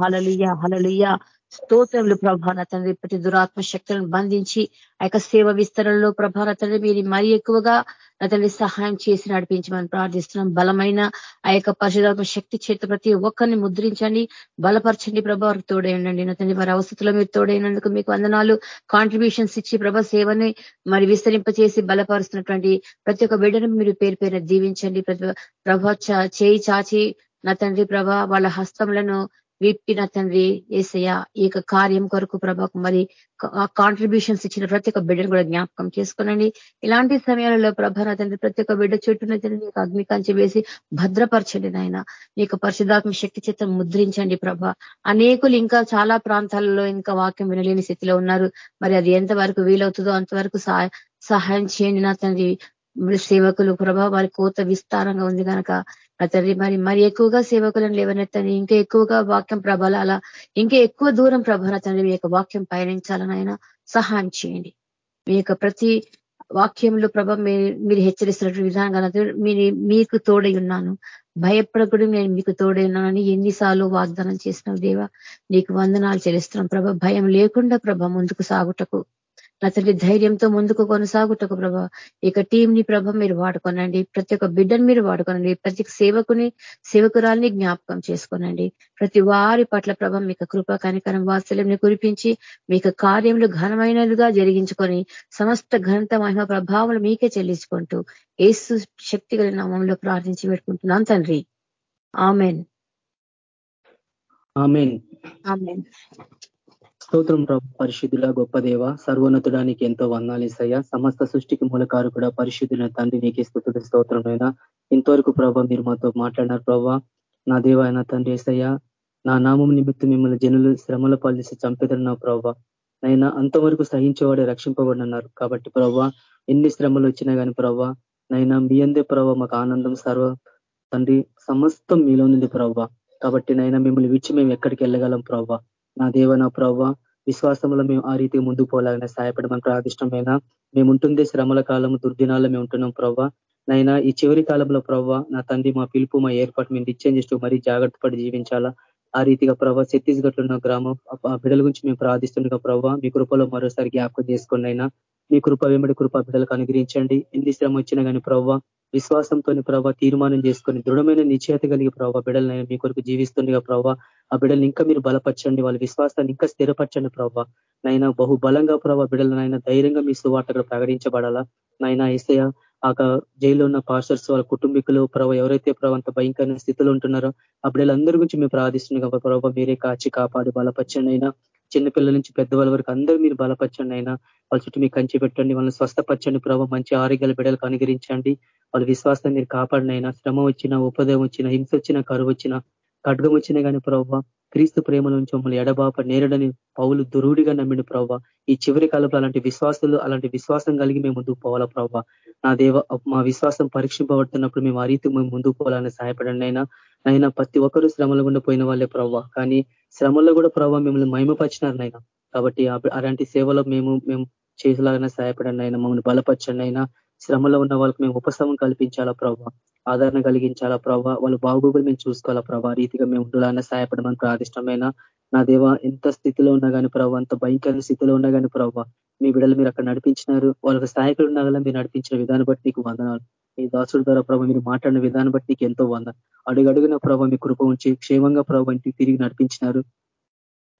హలలియ హలలియ స్తోత్రములు ప్రభాన తండ్రి. ఇప్పటి దురాత్మ శక్తులను బంధించి ఆ యొక్క సేవ విస్తరణలో ప్రభాన తండ్రి మీరు మరీ ఎక్కువగా అతన్ని సహాయం చేసి నడిపించమని ప్రార్థిస్తున్నాం. బలమైన ఆ యొక్క పరిశుధాత్మ శక్తి చేత ప్రతి ఒక్కరిని ముద్రించండి. బలపరచండి ప్రభా వారికి తోడైనండి తండ్రి వారి అవసరంలో మీరు తోడైనందుకు మీకు వందనాలు. కాంట్రిబ్యూషన్స్ ఇచ్చి ప్రభా సేవని మరి విస్తరింపచేసి బలపరుస్తున్నటువంటి ప్రతి ఒక్క బిడ్డను మీరు పేరు పేరు దీవించండి. ప్రతి ప్రభా చేయి చాచి నా తండ్రి ప్రభా వాళ్ళ హస్తములను విప్పిన తండ్రి ఏసయ్య ఈ యొక్క కార్యం కొరకు ప్రభకు మరి కాంట్రిబ్యూషన్స్ ఇచ్చిన ప్రతి ఒక్క బిడ్డను కూడా జ్ఞాపకం చేసుకోనండి. ఇలాంటి సమయాలలో ప్రభ తండ్రి ప్రతి ఒక్క బిడ్డ చుట్టూన నీకు అగ్నికాంచి వేసి భద్రపరచండి నాయన. నీకు పరిశుధాత్మ శక్తి చేత ముద్రించండి ప్రభ. అనేకులు ఇంకా చాలా ప్రాంతాలలో ఇంకా వాక్యం వినలేని స్థితిలో ఉన్నారు. మరి అది ఎంతవరకు వీలవుతుందో అంతవరకు సహాయం చేయండి నా తండ్రి. సేవకులు ప్రభా వారి కోత విస్తారంగా ఉంది కనుక తండ్రి మరి మరి ఎక్కువగా సేవకులను లేవనెత్తని ఇంకా ఎక్కువగా వాక్యం ప్రభలాల ఇంకా ఎక్కువ దూరం ప్రభాన తండ్రి మీ యొక్క వాక్యం పయనించాలని ఆయన సహాయం చేయండి. మీ యొక్క ప్రతి వాక్యంలో ప్రభ మీరు హెచ్చరిస్తున్నటువంటి విధానంగా మీరు మీకు తోడై ఉన్నాను. భయపడకుడు నేను మీకు తోడై ఉన్నానని ఎన్నిసార్లు వాగ్దానం చేసిన దేవా. నీకు వందనాలు చెల్లిస్తున్నాం ప్రభ. భయం లేకుండా ప్రభ ముందుకు సాగుటకు నా తండ్రి ధైర్యంతో ముందుకు కొనసాగుటకు ప్రభా ఇక టీంని ప్రభ మీరు వాడుకోనండి ప్రతి ఒక్క బిడ్డను మీరు వాడుకోనండి ప్రతి సేవకుని సేవకురాల్ని జ్ఞాపకం చేసుకోనండి. ప్రతి వారి పట్ల ప్రభ మీకు కృప కనికరం వాత్సల్యంని కురిపించి మీకు కార్యములు ఘనమైనదిగా జరిగించుకొని సమస్త ఘనత మహిమ ప్రభావాలు మీకే చెల్లించుకుంటూ ఏసు శక్తి గల నామంలో ప్రార్థించి పెట్టుకుంటున్నాం తండ్రి. ఆమెన్. ఆమెన్. ఆమెన్. స్తోత్రం ప్రభు పరిశుద్ధుల గొప్ప దేవ సర్వోన్నతుడానికి ఎంతో వందాలేసయ్యా సమస్త సృష్టికి మూలకారు కూడా పరిశుద్ధుల తండ్రి నీకే స్థుతుడు స్తోత్రమైనా ఇంతవరకు ప్రభావ మీరు మాతో మాట్లాడినారు ప్రభా. నా దేవ అయినా తండ్రి ఏసయ్యా నా నామం నిమిత్తం మిమ్మల్ని జనులు శ్రమల పాలిసి చంపేదరు నా ప్రభావ నైనా అంతవరకు సహించేవాడే రక్షింపబడినన్నారు. కాబట్టి ప్రభా ఎన్ని శ్రమలు వచ్చినా కానీ ప్రభావ నైనా మీ అందే ప్రభావ మాకు ఆనందం సర్వ తండ్రి సమస్తం మీలో ఉంది ప్రభా. కాబట్టి నైనా మిమ్మల్ని విడిచి మేము ఎక్కడికి వెళ్ళగలం ప్రభా. నా దేవ నా ప్రవ్వ విశ్వాసంలో మేము ఆ రీతి ముందుకు పోలాగానే సహాయపడమని ప్రాదిష్టమైన మేము ఉంటుందే శ్రమల కాలం దుర్దినాల్లో మేము ఉంటున్నాం ప్రభావ నైనా ఈ చివరి కాలంలో ప్రవ్వ నా తండ్రి మా పిలుపు మా ఏర్పాటు మేము నిశ్చయం చేస్తూ మరీ జాగ్రత్త పడి జీవించాలా. ఆ రీతిగా ప్రభావ ఛత్తీస్గఢ్ ఉన్న గ్రామం ఆ బిడ్డల గురించి మేము ప్రార్థిస్తుండగా ప్రభావ మీ కృపలో మరోసారి జ్ఞాపకం చేసుకోండి మీ కృప వెంబడి కృప బిడ్డలకు అనుగ్రహించండి. ఎన్ని శ్రమ వచ్చినా కానీ ప్రభావ విశ్వాసంతో ప్రభావ తీర్మానం చేసుకొని దృఢమైన నిశ్చయత కలిగి ప్రభావ బిడ్డలనైనా మీ కొరకు జీవిస్తుండగా ప్రభావ ఆ బిడ్డలను ఇంకా మీరు బలపరచండి వాళ్ళ విశ్వాసాన్ని ఇంకా స్థిరపరచండి ప్రభావ నైనా బహు బలంగా ప్రభావ బిడ్డలనైనా ధైర్యంగా మీ సువార్తలు ప్రకటించబడాలా? నైనా ఏసయ ఆ జైల్లో ఉన్న పాస్టర్స్ వాళ్ళ కుటుంబీకులు ప్రభావ ఎవరైతే ప్రభావ అంత భయంకరమైన స్థితిలో ఉంటున్నారో ఆ బిడ్డలందరి గురించి మేము ప్రార్థిస్తున్నాం ప్రభావ మీరే కాచి కాపాడు బలపరచండి. అయినా చిన్నపిల్లల నుంచి పెద్దవాళ్ళ వరకు అందరూ మీరు బలపరచండి అయినా. వాళ్ళ చుట్టూ మీకు కంచి పెట్టండి వాళ్ళని స్వస్థపరచండి ప్రభావ మంచి ఆరోగ్యాల బిడ్డలకు అనుగరించండి వాళ్ళ విశ్వాసాన్ని మీరు కాపాడినైనా శ్రమ వచ్చిన ఉపదయం వచ్చిన హింస వచ్చిన కరువు వచ్చిన ఖడ్గం వచ్చినా కానీ ప్రభావ క్రీస్తు ప్రేమ నుంచి మమ్మల్ని ఎడబాప నేరడని పౌలు దురుడిగా నమ్మిన ప్రభావ ఈ చివరి కాలంలో అలాంటి విశ్వాసాలు అలాంటి విశ్వాసం కలిగి మేము ముందుకు పోవాలా ప్రభావ నా దేవ మా విశ్వాసం పరీక్షింపబడుతున్నప్పుడు మేము ఆ రీతి మేము ముందుకు పోవాలని సహాయపడండి అయినా అయినా ప్రతి ఒక్కరూ శ్రమలు గుండా పోయిన వాళ్ళే ప్రభావ కానీ శ్రమల్లో కూడా ప్రభావ మిమ్మల్ని మహిమపరిచినారు నైనా కాబట్టి అలాంటి సేవలో మేము మేము చేసేలాగానే సహాయపడండి అయినా మమ్మల్ని బలపరచండి అయినా శ్రమలో ఉన్న వాళ్ళకి మేము ఉపశమం కల్పించాలా ప్రభావ ఆదరణ కలిగించాలా ప్రభావ వాళ్ళ బాగోగులు మేము చూసుకోవాలా ప్రభావ రీతిగా మేము ఉండాలన్న సహాయపడమని ప్రాదిష్టమైన నా దేవ ఎంత స్థితిలో ఉన్నా కానీ ప్రభావ అంత భయంకర స్థితిలో ఉన్నా కానీ ప్రభావ మీ బిడ్డలు మీరు అక్కడ నడిపించినారు. వాళ్ళకి సహాయకులు ఉన్నా మీరు నడిపించిన విధానం బట్టి నీకు వందనాలు. మీ దాసుడు ద్వారా ప్రభావ మీరు మాట్లాడిన విధానం బట్టి నీకు ఎంతో వంద. అడుగడుగున ప్రభావ మీ కృప ఉంచి క్షేమంగా ప్రభావ ఇంటికి తిరిగి నడిపించినారు.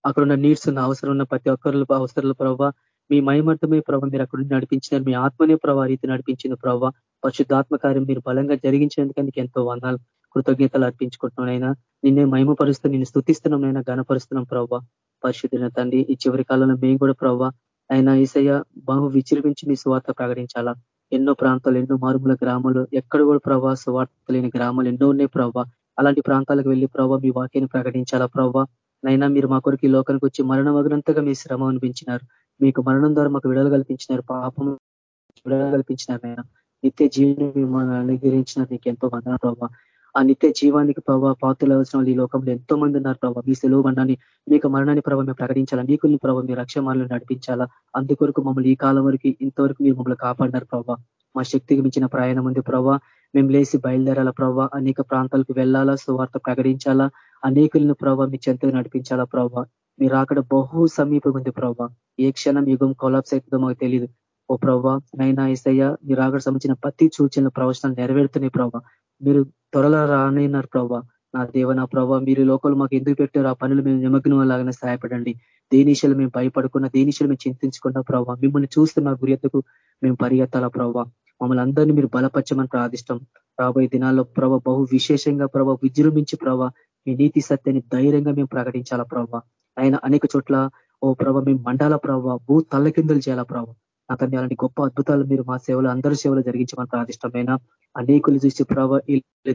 అక్కడ ఉన్న నీడ్స్ ఉన్న అవసరం ఉన్న ప్రతి ఒక్కరు అవసరాల ప్రభావ మీ మయమర్థమే ప్రభ మీరు అక్కడ నడిపించినారు. మీ ఆత్మనే ప్రభావ రీతి నడిపించిన ప్రభావ పరిశుద్ధాత్మ కార్యం మీరు బలంగా జరిగించినందుకు నీకు ఎంతో వందాలు కృతజ్ఞతలు అర్పించుకుంటున్నానైనా నిన్నే మహిమపరుస్తూ నిన్ను స్థుతిస్తున్నాం నైనా గణపరుస్తున్నాం ప్రభావ పరిశుద్ధిన తండ్రి ఈ చివరి కాలంలో మేము కూడా ప్రభావ ఆయన ఈసయ్య బహు విచరిపించి మీ సువార్త ప్రకటించాలా. ఎన్నో ప్రాంతాలు ఎన్నో మారుమూల గ్రామాలు ఎక్కడ కూడా ప్రభావ సువార్త లేని గ్రామాలు ఎన్నో ఉన్నాయి ప్రభావ అలాంటి ప్రాంతాలకు వెళ్ళి ప్రభావ మీ వాక్యాన్ని ప్రకటించాలా ప్రభావ నైనా మీరు మా కొరకు ఈ లోకానికి వచ్చి మరణ అగ్నంతగా మీ శ్రమ అనిపించినారు. మీకు మరణం ద్వారా మాకు విడుదల కల్పించినారు పాపం విడుదల కల్పించినారు ఆయన. నిత్య జీవన అనుగ్రహించినారు నీకు ఎంతో వందన ప్రభావ ఆ నిత్య జీవానికి ప్రభావ పాత్రలు అవసరం ఈ లోకంలో ఎంతో మంది ఉన్నారు ప్రభావ మీ సెలవు బండాన్ని మీకు మరణాన్ని ప్రభావ మేము ప్రకటించాలా? నీకుల్ని ప్రభావ మీ రక్షమాలను నడిపించాలా? అందుకొరకు మమ్మల్ని ఈ కాలం వరకు ఇంతవరకు మీరు మమ్మల్ని కాపాడినారు ప్రభావ మా శక్తికి మించిన ప్రయాణం ఉంది ప్రభావ మేము లేచి బయలుదేరాలా ప్రభావ అనేక ప్రాంతాలకు వెళ్ళాలా? సువార్త ప్రకటించాలా? అనేకులను ప్రభావ మీ చెంతకు నడిపించాలా ప్రభావ మీరు అక్కడ బహు సమీపం ఉంది ప్రభావ ఏ క్షణం యుగం కొలాప్స్ అవుతుందో మాకు తెలియదు ఓ ప్రభావ నైనా ఏసయ్య మీరు అక్కడ సంబంధించిన ప్రతి సూచనలు ప్రవచనాలు నెరవేరుతున్నాయి ప్రభావ మీరు త్వరలో రానున్నారు ప్రభావ నా దేవ నా ప్రభావ మీరు లోకలు మాకు ఎందుకు పెట్టారు ఆ పనులు మేము నిమగ్నం లాగానే సహాయపడండి. దేనిశలు మేము భయపడుకున్న దేనిశలు మేము చింతించుకున్న ప్రభావ మిమ్మల్ని చూస్తే మా గురియత్తుకు మేము పరిగెత్తాలా ప్రభావ మమ్మల్ని అందరినీ మీరు బలపరచమని ప్రార్థిష్టం. రాబోయే దినాల్లో ప్రభ బహు విశేషంగా ప్రభ విజృంభించి ప్రభావ మీ నీతి సత్యాన్ని ధైర్యంగా మేము ప్రకటించాలా ప్రభావ ఆయన అనేక చోట్ల ఓ ప్రభ మేము మండాల ప్రభావ భూ తల్లకిందులు చేయాలా ప్రభ? అతన్ని అలాంటి గొప్ప అద్భుతాలు మీరు మా సేవలు అందరి సేవలు జరిగించమని ప్రార్థిష్టమైన అనేకులు చూసి ప్రభావ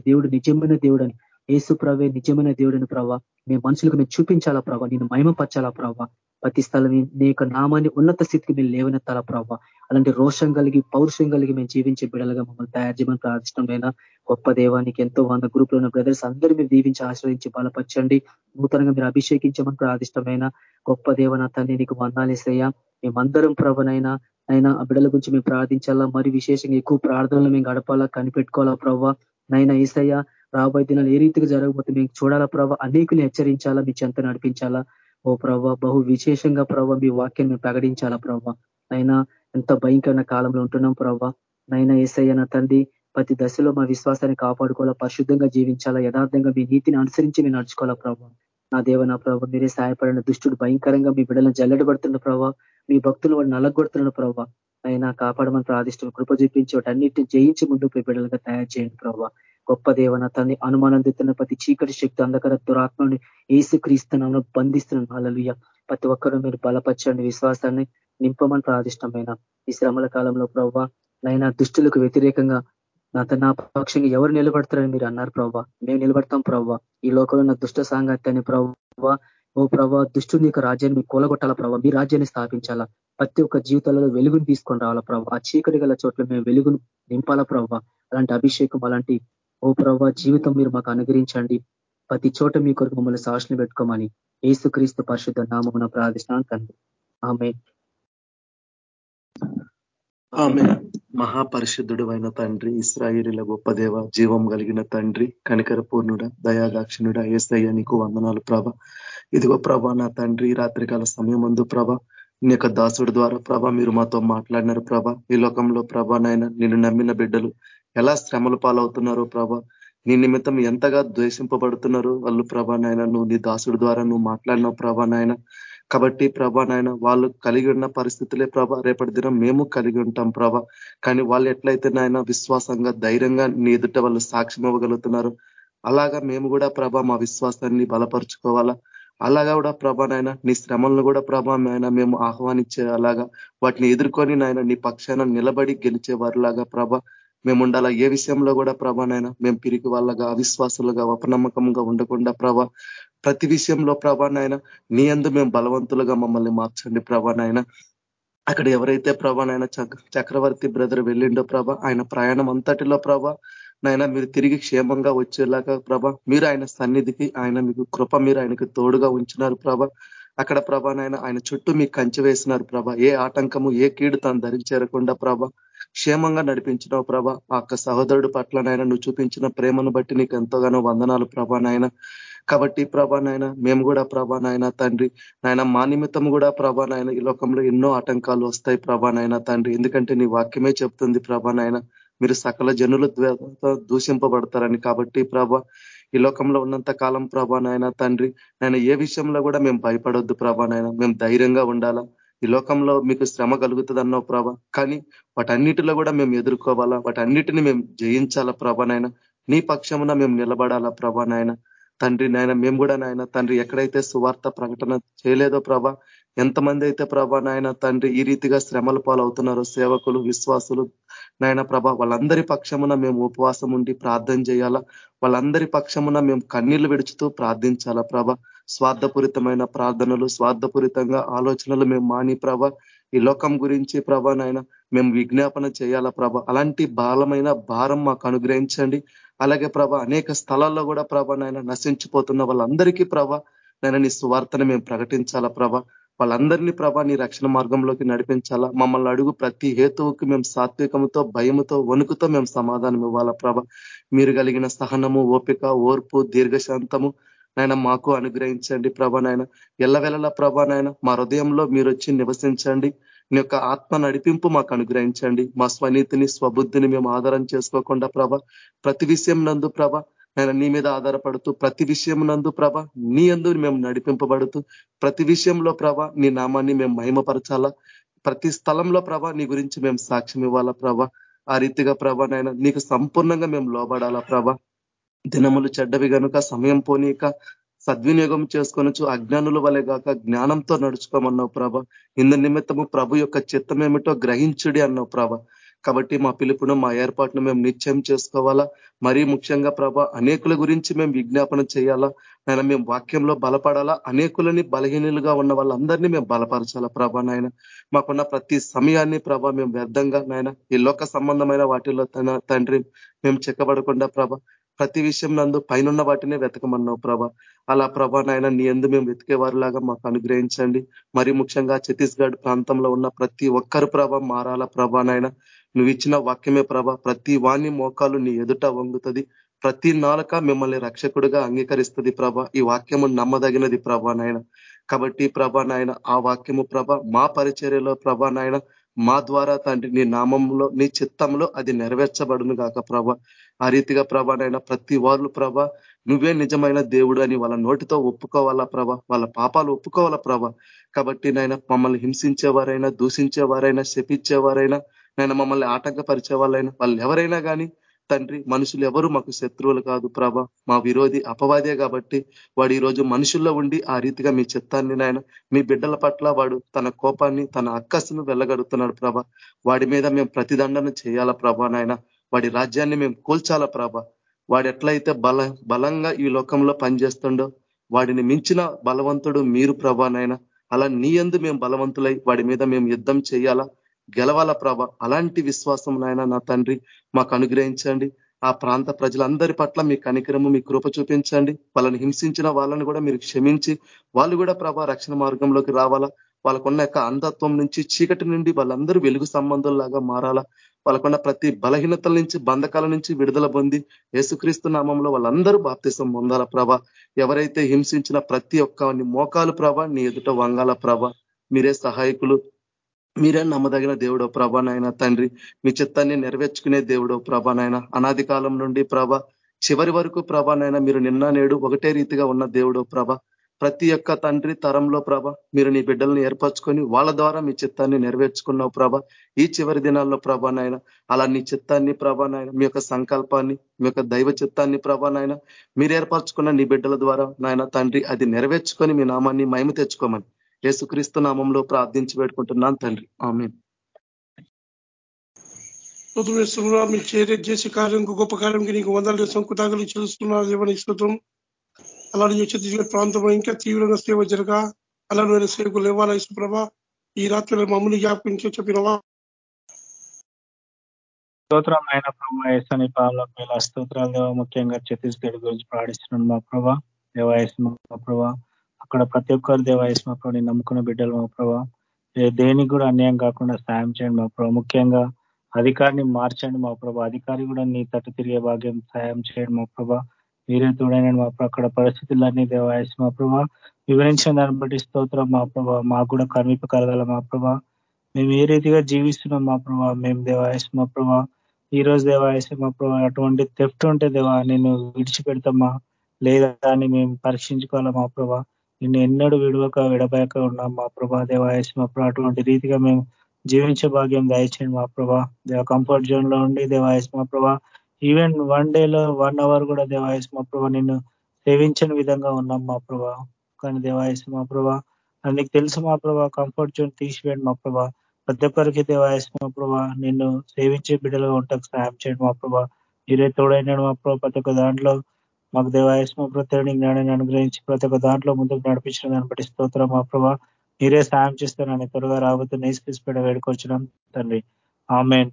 దేవుడు నిజమైన దేవుడని ఏసు ప్రభే నిజమైన దేవుడిని ప్రభావ మీ మనుషులకు మేము చూపించాలా ప్రభావ నేను మహిమపరచాలా ప్రభావ ప్రతి స్థలం నీ యొక్క నామాన్ని ఉన్నత స్థితికి మేము లేవనెత్తాలా ప్రభావ అలాంటి రోషం కలిగి పౌరుషం కలిగి మేము జీవించే బిడలుగా మమ్మల్ని తయారు చేయమని ప్రార్థిష్టమైన గొప్ప దేవానికి ఎంతో వంద గ్రూపులో ఉన్న బ్రదర్స్ అందరూ మీరు దీవించి ఆశ్రయించి బలపరచండి. నూతనంగా మీరు అభిషేకించమని ప్రార్థిష్టమైన గొప్ప దేవన తల్లి నీకు వందాలేసయ్యా మేమందరం ప్రభనైనా అయినా ఆ బిడల గురించి మేము ప్రార్థించాలా? మరి విశేషంగా ఎక్కువ ప్రార్థనలు మేము గడపాలా కనిపెట్టుకోవాలా ప్రభావ నైనా ఈసయ్య రాబోయే దినాలు ఏ రీతిగా జరగబోతే మేము చూడాలా ప్రభావ అనేకులు హెచ్చరించాలా? మీ చెంత నడిపించాలా? ఓ ప్రభావ బహు విశేషంగా ప్రభావ మీ వాక్యాన్ని మేము ప్రకటించాలా ప్రభావ అయినా ఎంత భయంకరమైన కాలంలో ఉంటున్నాం ప్రభావ నైనా ఏసయ్యన తండ్రి ప్రతి దశలో మా విశ్వాసాన్ని కాపాడుకోవాలా పరిశుద్ధంగా జీవించాలా యథార్థంగా మీ నీతిని అనుసరించి మేము నడుచుకోవాలా ప్రభావ నా దేవ నా ప్రభావ మీరే సహాయపడిన దుష్టుడు భయంకరంగా మీ బిడ్డలను జల్లెడబడుతున్న ప్రభావ మీ భక్తులు వాడు నలగొడుతున్న ప్రభావ అయినా కాపాడమని ప్రార్థిష్టం కృప చూపించి వాటి జయించి ముందు బిడ్డలుగా తయారు చేయండి ప్రభావ గొప్ప దేవన తన్ని అనుమానం దిస్తున్న ప్రతి చీకటి శక్తి అంధకర దురాత్మని ఏసు క్రీస్తున్నాను బంధిస్తున్నాను. అలలుయ ప్రతి ఒక్కరూ మీరు బలపరచండి. విశ్వాసాన్ని నింపమని ప్రార్థిష్టమైన ఈ శ్రమల కాలంలో ప్రవ్వ నైనా దుష్టులకు వ్యతిరేకంగా నా నా పక్షంగా ఎవరు నిలబడతారని మీరు అన్నారు ప్రభావ మేము నిలబడతాం ప్రభావ ఈ లోకంలో ఉన్న దుష్ట సాంగత్యాన్ని ప్రభావ ఓ ప్రభావ దుష్టుని నీకు రాజ్యాన్ని మీకు కూలగొట్టాల ప్రభావ మీ రాజ్యాన్ని స్థాపించాలా? ప్రతి ఒక్క జీవితాలలో వెలుగును తీసుకొని రావాలా ప్రభావ ఆ చీకటి గల చోట్ల మేము వెలుగును నింపాలా ప్రభావ అలాంటి అభిషేకం అలాంటి ఓ ప్రభావ జీవితం మీరు మాకు అనుగ్రహించండి. ప్రతి చోట మీ కొరకు మమ్మల్ని సాక్షిని పెట్టుకోమని ఏసుక్రీస్తు పరిశుద్ధ నామమున ప్రార్థిస్తున్నాను తండ్రి. ఆమె ఆమె మహాపరిశుద్ధుడు అయిన తండ్రి ఇస్రాయిల గొప్ప దేవ జీవం కలిగిన తండ్రి కనికరపూర్ణుడ దయాదాక్షిణుడ ఏసయ్య నీకు వందనాలు ప్రభ. ఇదిగో ప్రభ నా తండ్రి రాత్రికాల సమయం ముందు ప్రభ నీ యొక్క దాసుడి ద్వారా ప్రభ మీరు మాతో మాట్లాడినారు ప్రభ. ఈ లోకంలో ప్రభ నాయన నిన్ను నమ్మిన బిడ్డలు ఎలా శ్రమలు పాలవుతున్నారో ప్రభ. నీ నిమిత్తం ఎంతగా ద్వేషింపబడుతున్నారు వాళ్ళు ప్రభా నాయన నువ్వు నీ దాసుడి ద్వారా నువ్వు మాట్లాడినావు ప్రభా నాయన. కాబట్టి ప్రభా నాయన వాళ్ళు కలిగి ఉన్న పరిస్థితులే ప్రభ రేపటి దినం మేము కలిగి ఉంటాం ప్రభ. కానీ వాళ్ళు ఎట్లయితే నాయన విశ్వాసంగా ధైర్యంగా నీ ఎదుట వాళ్ళు సాక్ష్యం ఇవ్వగలుగుతున్నారు అలాగా మేము కూడా ప్రభ మా విశ్వాసాన్ని బలపరుచుకోవాలా. అలాగా కూడా ప్రభా నాయన నీ శ్రమలను కూడా ప్రభా నాయన మేము ఆహ్వానించే అలాగా వాటిని ఎదుర్కొని నాయన నీ పక్షాన నిలబడి గెలిచే వారిలాగా ప్రభ మేము ఉండాలా. ఏ విషయంలో కూడా ప్రభానైనా మేము పిరికి వాళ్ళగా అవిశ్వాసులుగా అపనమ్మకంగా ఉండకుండా ప్రభ ప్రతి విషయంలో ప్రభానైనా నీ అందు మేము బలవంతులుగా మమ్మల్ని మార్చండి ప్రభానైనా అక్కడ ఎవరైతే ప్రభానైనా చక్రవర్తి బ్రదర్ వెళ్ళిండో ప్రభ ఆయన ప్రయాణం అంతటిలో ప్రభ నాయన మీరు తిరిగి క్షేమంగా వచ్చేలాగా ప్రభ మీరు ఆయన సన్నిధికి ఆయన మీకు కృప మీరు ఆయనకు తోడుగా ఉంచినారు ప్రభ. అక్కడ ప్రభానైనా ఆయన చుట్టూ మీకు కంచె వేసినారు ప్రభ. ఏ ఆటంకము ఏ కీడు తాను ధరించేరకుండా ప్రభ క్షేమంగా నడిపించినావు ప్రభ. ఆ యొక్క సహోదరుడు పట్ల నాయన నువ్వు చూపించిన ప్రేమను బట్టి నీకు ఎంతోగానో వందనాలు ప్రభా నాయన. కాబట్టి ప్రభా నాయన మేము కూడా ప్రభా నాయన తండ్రి నాయన మా నిమిత్తం కూడా ప్రభా నాయన ఈ లోకంలో ఎన్నో ఆటంకాలు వస్తాయి ప్రభా నాయన తండ్రి. ఎందుకంటే నీ వాక్యమే చెప్తుంది ప్రభా నాయన మీరు సకల జనుల దూషింపబడతారని. కాబట్టి ప్రభ ఈ లోకంలో ఉన్నంత కాలం ప్రభా నాయన తండ్రి నేను ఏ విషయంలో కూడా మేము భయపడొద్దు ప్రభా నాయన. మేము ధైర్యంగా ఉండాలా. ఈ లోకంలో మీకు శ్రమ కలుగుతుంది అన్నావు ప్రభ. కానీ వాటన్నిటిలో కూడా మేము ఎదుర్కోవాలా? వాటన్నిటిని మేము జయించాలా ప్రభానైనా నీ పక్షమున మేము నిలబడాలా ప్రభానైనా తండ్రి నాయన మేము కూడా నాయన తండ్రి ఎక్కడైతే సువార్త ప్రకటన చేయలేదో ప్రభ ఎంతమంది అయితే ప్రభా నాయన తండ్రి ఈ రీతిగా శ్రమల పాలవుతున్నారో సేవకులు విశ్వాసులు నాయన ప్రభ వాళ్ళందరి పక్షమున మేము ఉపవాసం ఉండి ప్రార్థన చేయాలా? వాళ్ళందరి పక్షమున మేము కన్నీళ్ళు విడుచుతూ ప్రార్థించాలా ప్రభ? స్వార్థపూరితమైన ప్రార్థనలు స్వార్థపూరితంగా ఆలోచనలు మేము మాని ప్రభ ఈ లోకం గురించి ప్రభ నాయన మేము విజ్ఞాపన చేయాలా ప్రభ? అలాంటి బాలమైన భారం మాకు అనుగ్రహించండి. అలాగే ప్రభ అనేక స్థలాల్లో కూడా ప్రభ నాయన నశించిపోతున్న వాళ్ళందరికీ ప్రభ నేను నీ సువార్తను మేము ప్రకటించాలా ప్రభ? వాళ్ళందరినీ ప్రభ నీ రక్షణ మార్గంలోకి నడిపించాలా? మమ్మల్ని అడుగు ప్రతి హేతువుకి మేము సాత్వికముతో భయముతో వణుకుతో మేము సమాధానం ఇవ్వాలా ప్రభ? మీరు కలిగిన సహనము ఓపిక ఓర్పు దీర్ఘశాంతము నాయన మాకు అనుగ్రహించండి ప్రభ నాయన. ఎల్లవెల్లల ప్రభ నాయన మా హృదయంలో మీరు వచ్చి నివసించండి. నీ యొక్క ఆత్మ నడిపింపు మాకు అనుగ్రహించండి. మా స్వనీతిని స్వబుద్ధిని మేము ఆధారం చేసుకోకుండా ప్రభ ప్రతి విషయం నందు ప్రభ నేను నీ మీద ఆధారపడుతూ ప్రతి విషయం నందు ప్రభ నీ అందు మేము నడిపింపబడుతూ ప్రతి విషయంలో ప్రభ నీ నామాన్ని మేము మహిమపరచాలా? ప్రతి స్థలంలో ప్రభ నీ గురించి మేము సాక్ష్యం ఇవ్వాలా ప్రభ? ఆ రీతిగా ప్రభ నాయన నీకు సంపూర్ణంగా మేము లోబడాలా ప్రభ? దినములు చెడ్డవి గనుక సమయం పోనీక సద్వినియోగం చేసుకొనొచ్చు అజ్ఞానుల వలె కాక జ్ఞానంతో నడుచుకోమన్నావు ప్రభ. ఇందు నిమిత్తము ప్రభు యొక్క చిత్తం ఏమిటో గ్రహించుడి అన్నావు ప్రభ. కాబట్టి మా పిలుపును మా ఏర్పాటును మేము నిశ్చయం చేసుకోవాలా? మరీ ముఖ్యంగా ప్రభ అనేకుల గురించి మేము విజ్ఞాపన చేయాలా? నాయన మేము వాక్యంలో బలపడాలా? అనేకులని బలహీనులుగా ఉన్న వాళ్ళందరినీ మేము బలపరచాలా ప్రభ నాయన? మాకున్న ప్రతి సమయాన్ని ప్రభ మేము వ్యర్థంగా నాయన ఈ లోక సంబంధమైన వాటిల్లో తన తండ్రి మేము చెక్కబడకుండా ప్రభ ప్రతి విషయం నందు పైనున్న వాటినే వెతకమన్నావు ప్రభ. అలా ప్రభా నాయన నీ ఎందు మేము వెతికే వారిలాగా మాకు అనుగ్రహించండి. మరి ముఖ్యంగా ఛత్తీస్గఢ్ ప్రాంతంలో ఉన్న ప్రతి ఒక్కరు ప్రభ మారాల ప్రభా నాయన. నువ్వు ఇచ్చిన వాక్యమే ప్రభ ప్రతి వాణి మోకాలు నీ ఎదుట వంగుతుంది. ప్రతి నాలుక మిమ్మల్ని రక్షకుడిగా అంగీకరిస్తుంది ప్రభ. ఈ వాక్యము నమ్మదగినది ప్రభా నాయన. కాబట్టి ప్రభా నాయన ఆ వాక్యము ప్రభ మా పరిచర్యలో ప్రభా నాయన మా ద్వారా తండ్రి నీ నామంలో నీ చిత్తంలో అది నెరవేర్చబడును గాక ప్రభ. ఆ రీతిగా ప్రభ ప్రతి వాళ్ళు ప్రభ నువ్వే నిజమైన దేవుడు అని వాళ్ళ నోటితో ఒప్పుకోవాలా ప్రభ? వాళ్ళ పాపాలు ఒప్పుకోవాలా ప్రభ? కాబట్టి నాయన మమ్మల్ని హింసించేవారైనా దూషించేవారైనా శపించేవారైనా నేను మమ్మల్ని ఆటంకపరిచే వాళ్ళైనా వాళ్ళు ఎవరైనా కానీ తండ్రి మనుషులు ఎవరు మాకు శత్రువులు కాదు ప్రభ. మా విరోధి అపవాదే కాబట్టి వాడు ఈరోజు మనుషుల్లో ఉండి ఆ రీతిగా మీ చిత్తాన్ని నాయన మీ బిడ్డల పట్ల వాడు తన కోపాన్ని తన అక్కసును వెళ్ళగడుగుతున్నాడు ప్రభ. వాడి మీద మేము ప్రతిదండన చేయాలా ప్రభ నాయన? వాడి రాజ్యాన్ని మేము కూల్చాలా ప్రభ? వాడు ఎట్లయితే బల బలంగా ఈ లోకంలో పనిచేస్తుండో వాడిని మించిన బలవంతుడు మీరు ప్రభానైనా అలా నీ ఎందు మేము బలవంతులై వాడి మీద మేము యుద్ధం చేయాలా గెలవాల ప్రభ? అలాంటి విశ్వాసం నాయన నా తండ్రి మాకు అనుగ్రహించండి. ఆ ప్రాంత ప్రజలందరి పట్ల మీ కనికరము మీ కృప చూపించండి. వాళ్ళని హింసించిన వాళ్ళని కూడా మీరు క్షమించి వాళ్ళు కూడా ప్రభ రక్షణ మార్గంలోకి రావాలా. వాళ్ళకున్న యొక్క అంధత్వం నుంచి చీకటి నుండి వాళ్ళందరూ వెలుగు సంబంధంలాగా మారాలా? వాళ్ళకున్న ప్రతి బలహీనతల నుంచి బంధకాల నుంచి విడుదల పొంది యేసుక్రీస్తు నామంలో వాళ్ళందరూ బాప్తిసం పొందాల ప్రభ? ఎవరైతే హింసించిన ప్రతి ఒక్క మోకాలు ప్రభ నీ ఎదుట వంగాల ప్రభ? మీరే సహాయకులు. మీరే నమ్మదగిన దేవుడో ప్రభానైనా తండ్రి. మీ చిత్తాన్ని నెరవేర్చుకునే దేవుడో ప్రభానైనా అనాది కాలం నుండి ప్రభ చివరి వరకు ప్రభానైనా మీరు నిన్న నేడు ఒకటే రీతిగా ఉన్న దేవుడో ప్రభ. ప్రతి ఒక్క తండ్రి తరంలో ప్రభ మీరు నీ బిడ్డలను ఏర్పరచుకొని వాళ్ళ ద్వారా మీ చిత్తాన్ని నెరవేర్చుకున్నావు ప్రభ. ఈ చివరి దినాల్లో ప్రభానైనా అలా నీ చిత్తాన్ని ప్రభానైనా మీ యొక్క సంకల్పాన్ని మీ యొక్క దైవ చిత్తాన్ని ప్రభానైనా మీరు ఏర్పరచుకున్న నీ బిడ్డల ద్వారా నాయన తండ్రి అది నెరవేర్చుకొని మీ నామాన్ని మహిమ తెచ్చుకోమని యేసుక్రీస్తు నామంలో ప్రార్థించి పెట్టుకుంటున్నాను తండ్రి. ఆమె మీరు చేసే కార్యం గొప్ప కార్యంకి నీకు వందలు సంకుతాగలు చేస్తున్నారు దేవని స్తోత్రం. అలాంటి ఛత్తీస్గఢ్ ప్రాంతంలో ఇంకా తీవ్రంగా సేవ జరగ అలాంటి సేవకులు ఇవ్వాలా ఇసుప్రభ ఈ రాత్రిలో మమ్మల్ని జ్ఞాపకించి చెప్పినవా స్తోత్రం ఆయన ప్రభా ఏసని పాల స్తోత్రాలు దేవ ముఖ్యంగా ఛత్తీస్గఢ్ గురించి ప్రాణిస్తున్నాను మా ప్రభా. దేవాయస్ మా ప్రభా అక్కడ ప్రతి ఒక్కరు దేవాయస్ మా ప్రభు నమ్ముకున్న బిడ్డలు మా ప్రభా. దేనికి కూడా అన్యాయం కాకుండా సాయం చేయండి మా ప్రభా. ముఖ్యంగా అధికారిని మార్చండి మా ప్రభా. అధికారి కూడా నీ తట్టు తిరిగే భాగ్యం సాయం చేయండి మా ప్రభా. మీరే తోడైన మా అక్కడ పరిస్థితులన్నీ దేవాయస్ మా ప్రభా. వివరించిన దాన్ని బట్టి స్తోత్రం మా ప్రభా. మాకు కూడా కర్మిప కలగాల మా ప్రభా. మేము ఏ రీతిగా జీవిస్తున్నాం మా ప్రభా? మేము దేవాయస్ మా ప్రభా. ఈ రోజు దేవాయస్ మా ప్రభా అటువంటి తెఫ్ట్ ఉంటే దేవా నేను విడిచిపెడతామా? లేదా అని మేము పరీక్షించుకోవాలా మా ప్రభా? నిన్ను ఎన్నడూ విడవక విడబాక ఉన్నాం మా ప్రభా దేవాయస్ మా ప్రభా. అటువంటి రీతిగా మేము జీవించే భాగ్యం దయచేయండి మా ప్రభా. దేవ కంఫర్ట్ జోన్లో ఉండి దేవాయస్ మా ప్రభా. ఈవెన్ వన్ డేలో వన్ అవర్ కూడా దేవాయస్ మా ప్రభా నిన్ను సేవించని విధంగా ఉన్నాం మా ప్రభా కానీ దేవాయస్ మా ప్రభా నీకు తెలుసు మా ప్రభా కంఫర్ట్ జోన్ తీసివేయండి మా ప్రభా ప్రతి ఒక్కరికి దేవాయస్ మా ప్రభా నిన్ను సేవించే బిడ్డలుగా ఉంటాకు సాయం చేయండి మా ప్రభా మీరే తోడైనాడు మా ప్రభా ప్రతి ఒక్క దాంట్లో. మాకు దేవాయస్మ ప్రత్యేక జ్ఞానాన్ని అనుగ్రహించి ప్రతి ఒక్క దాంట్లో ముందుకు నడిపించిన దాన్ని బట్టి స్తోత్రం మా ప్రభా మీరే సాయం చేస్తారని త్వరగా రాబోతు నేసిపిసిపేట వేడుకొచ్చినాం తండ్రి. ఆమెన్.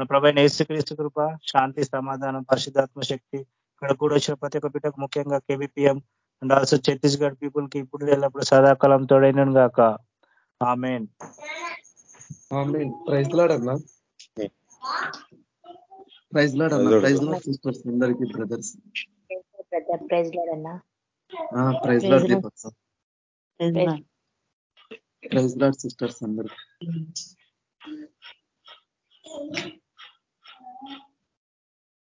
మన ప్రభా నేసుక్రీస్తు కృప శాంతి సమాధానం పరిశుద్ధాత్మ శక్తి ఇక్కడ కూడా వచ్చిన ప్రతి ఒక్క బిడ్డకు ముఖ్యంగా కేబిపిఎం అండ్ ఆల్సో ఛత్తీస్గఢ్ పీపుల్కి ఇప్పుడు వెళ్ళినప్పుడు సదాకాలం తోడైన గాక. ఆమెన్. ప్రైజ్ లాడన్నా ప్రైజ్ లాడ్ అన్న. Praise lord. సిస్టర్స్ అందరికి బ్రదర్స్. ప్రైజ్ లాడ్ అన్న. Praise lord Deepak praise lord. Sisters అందరికి.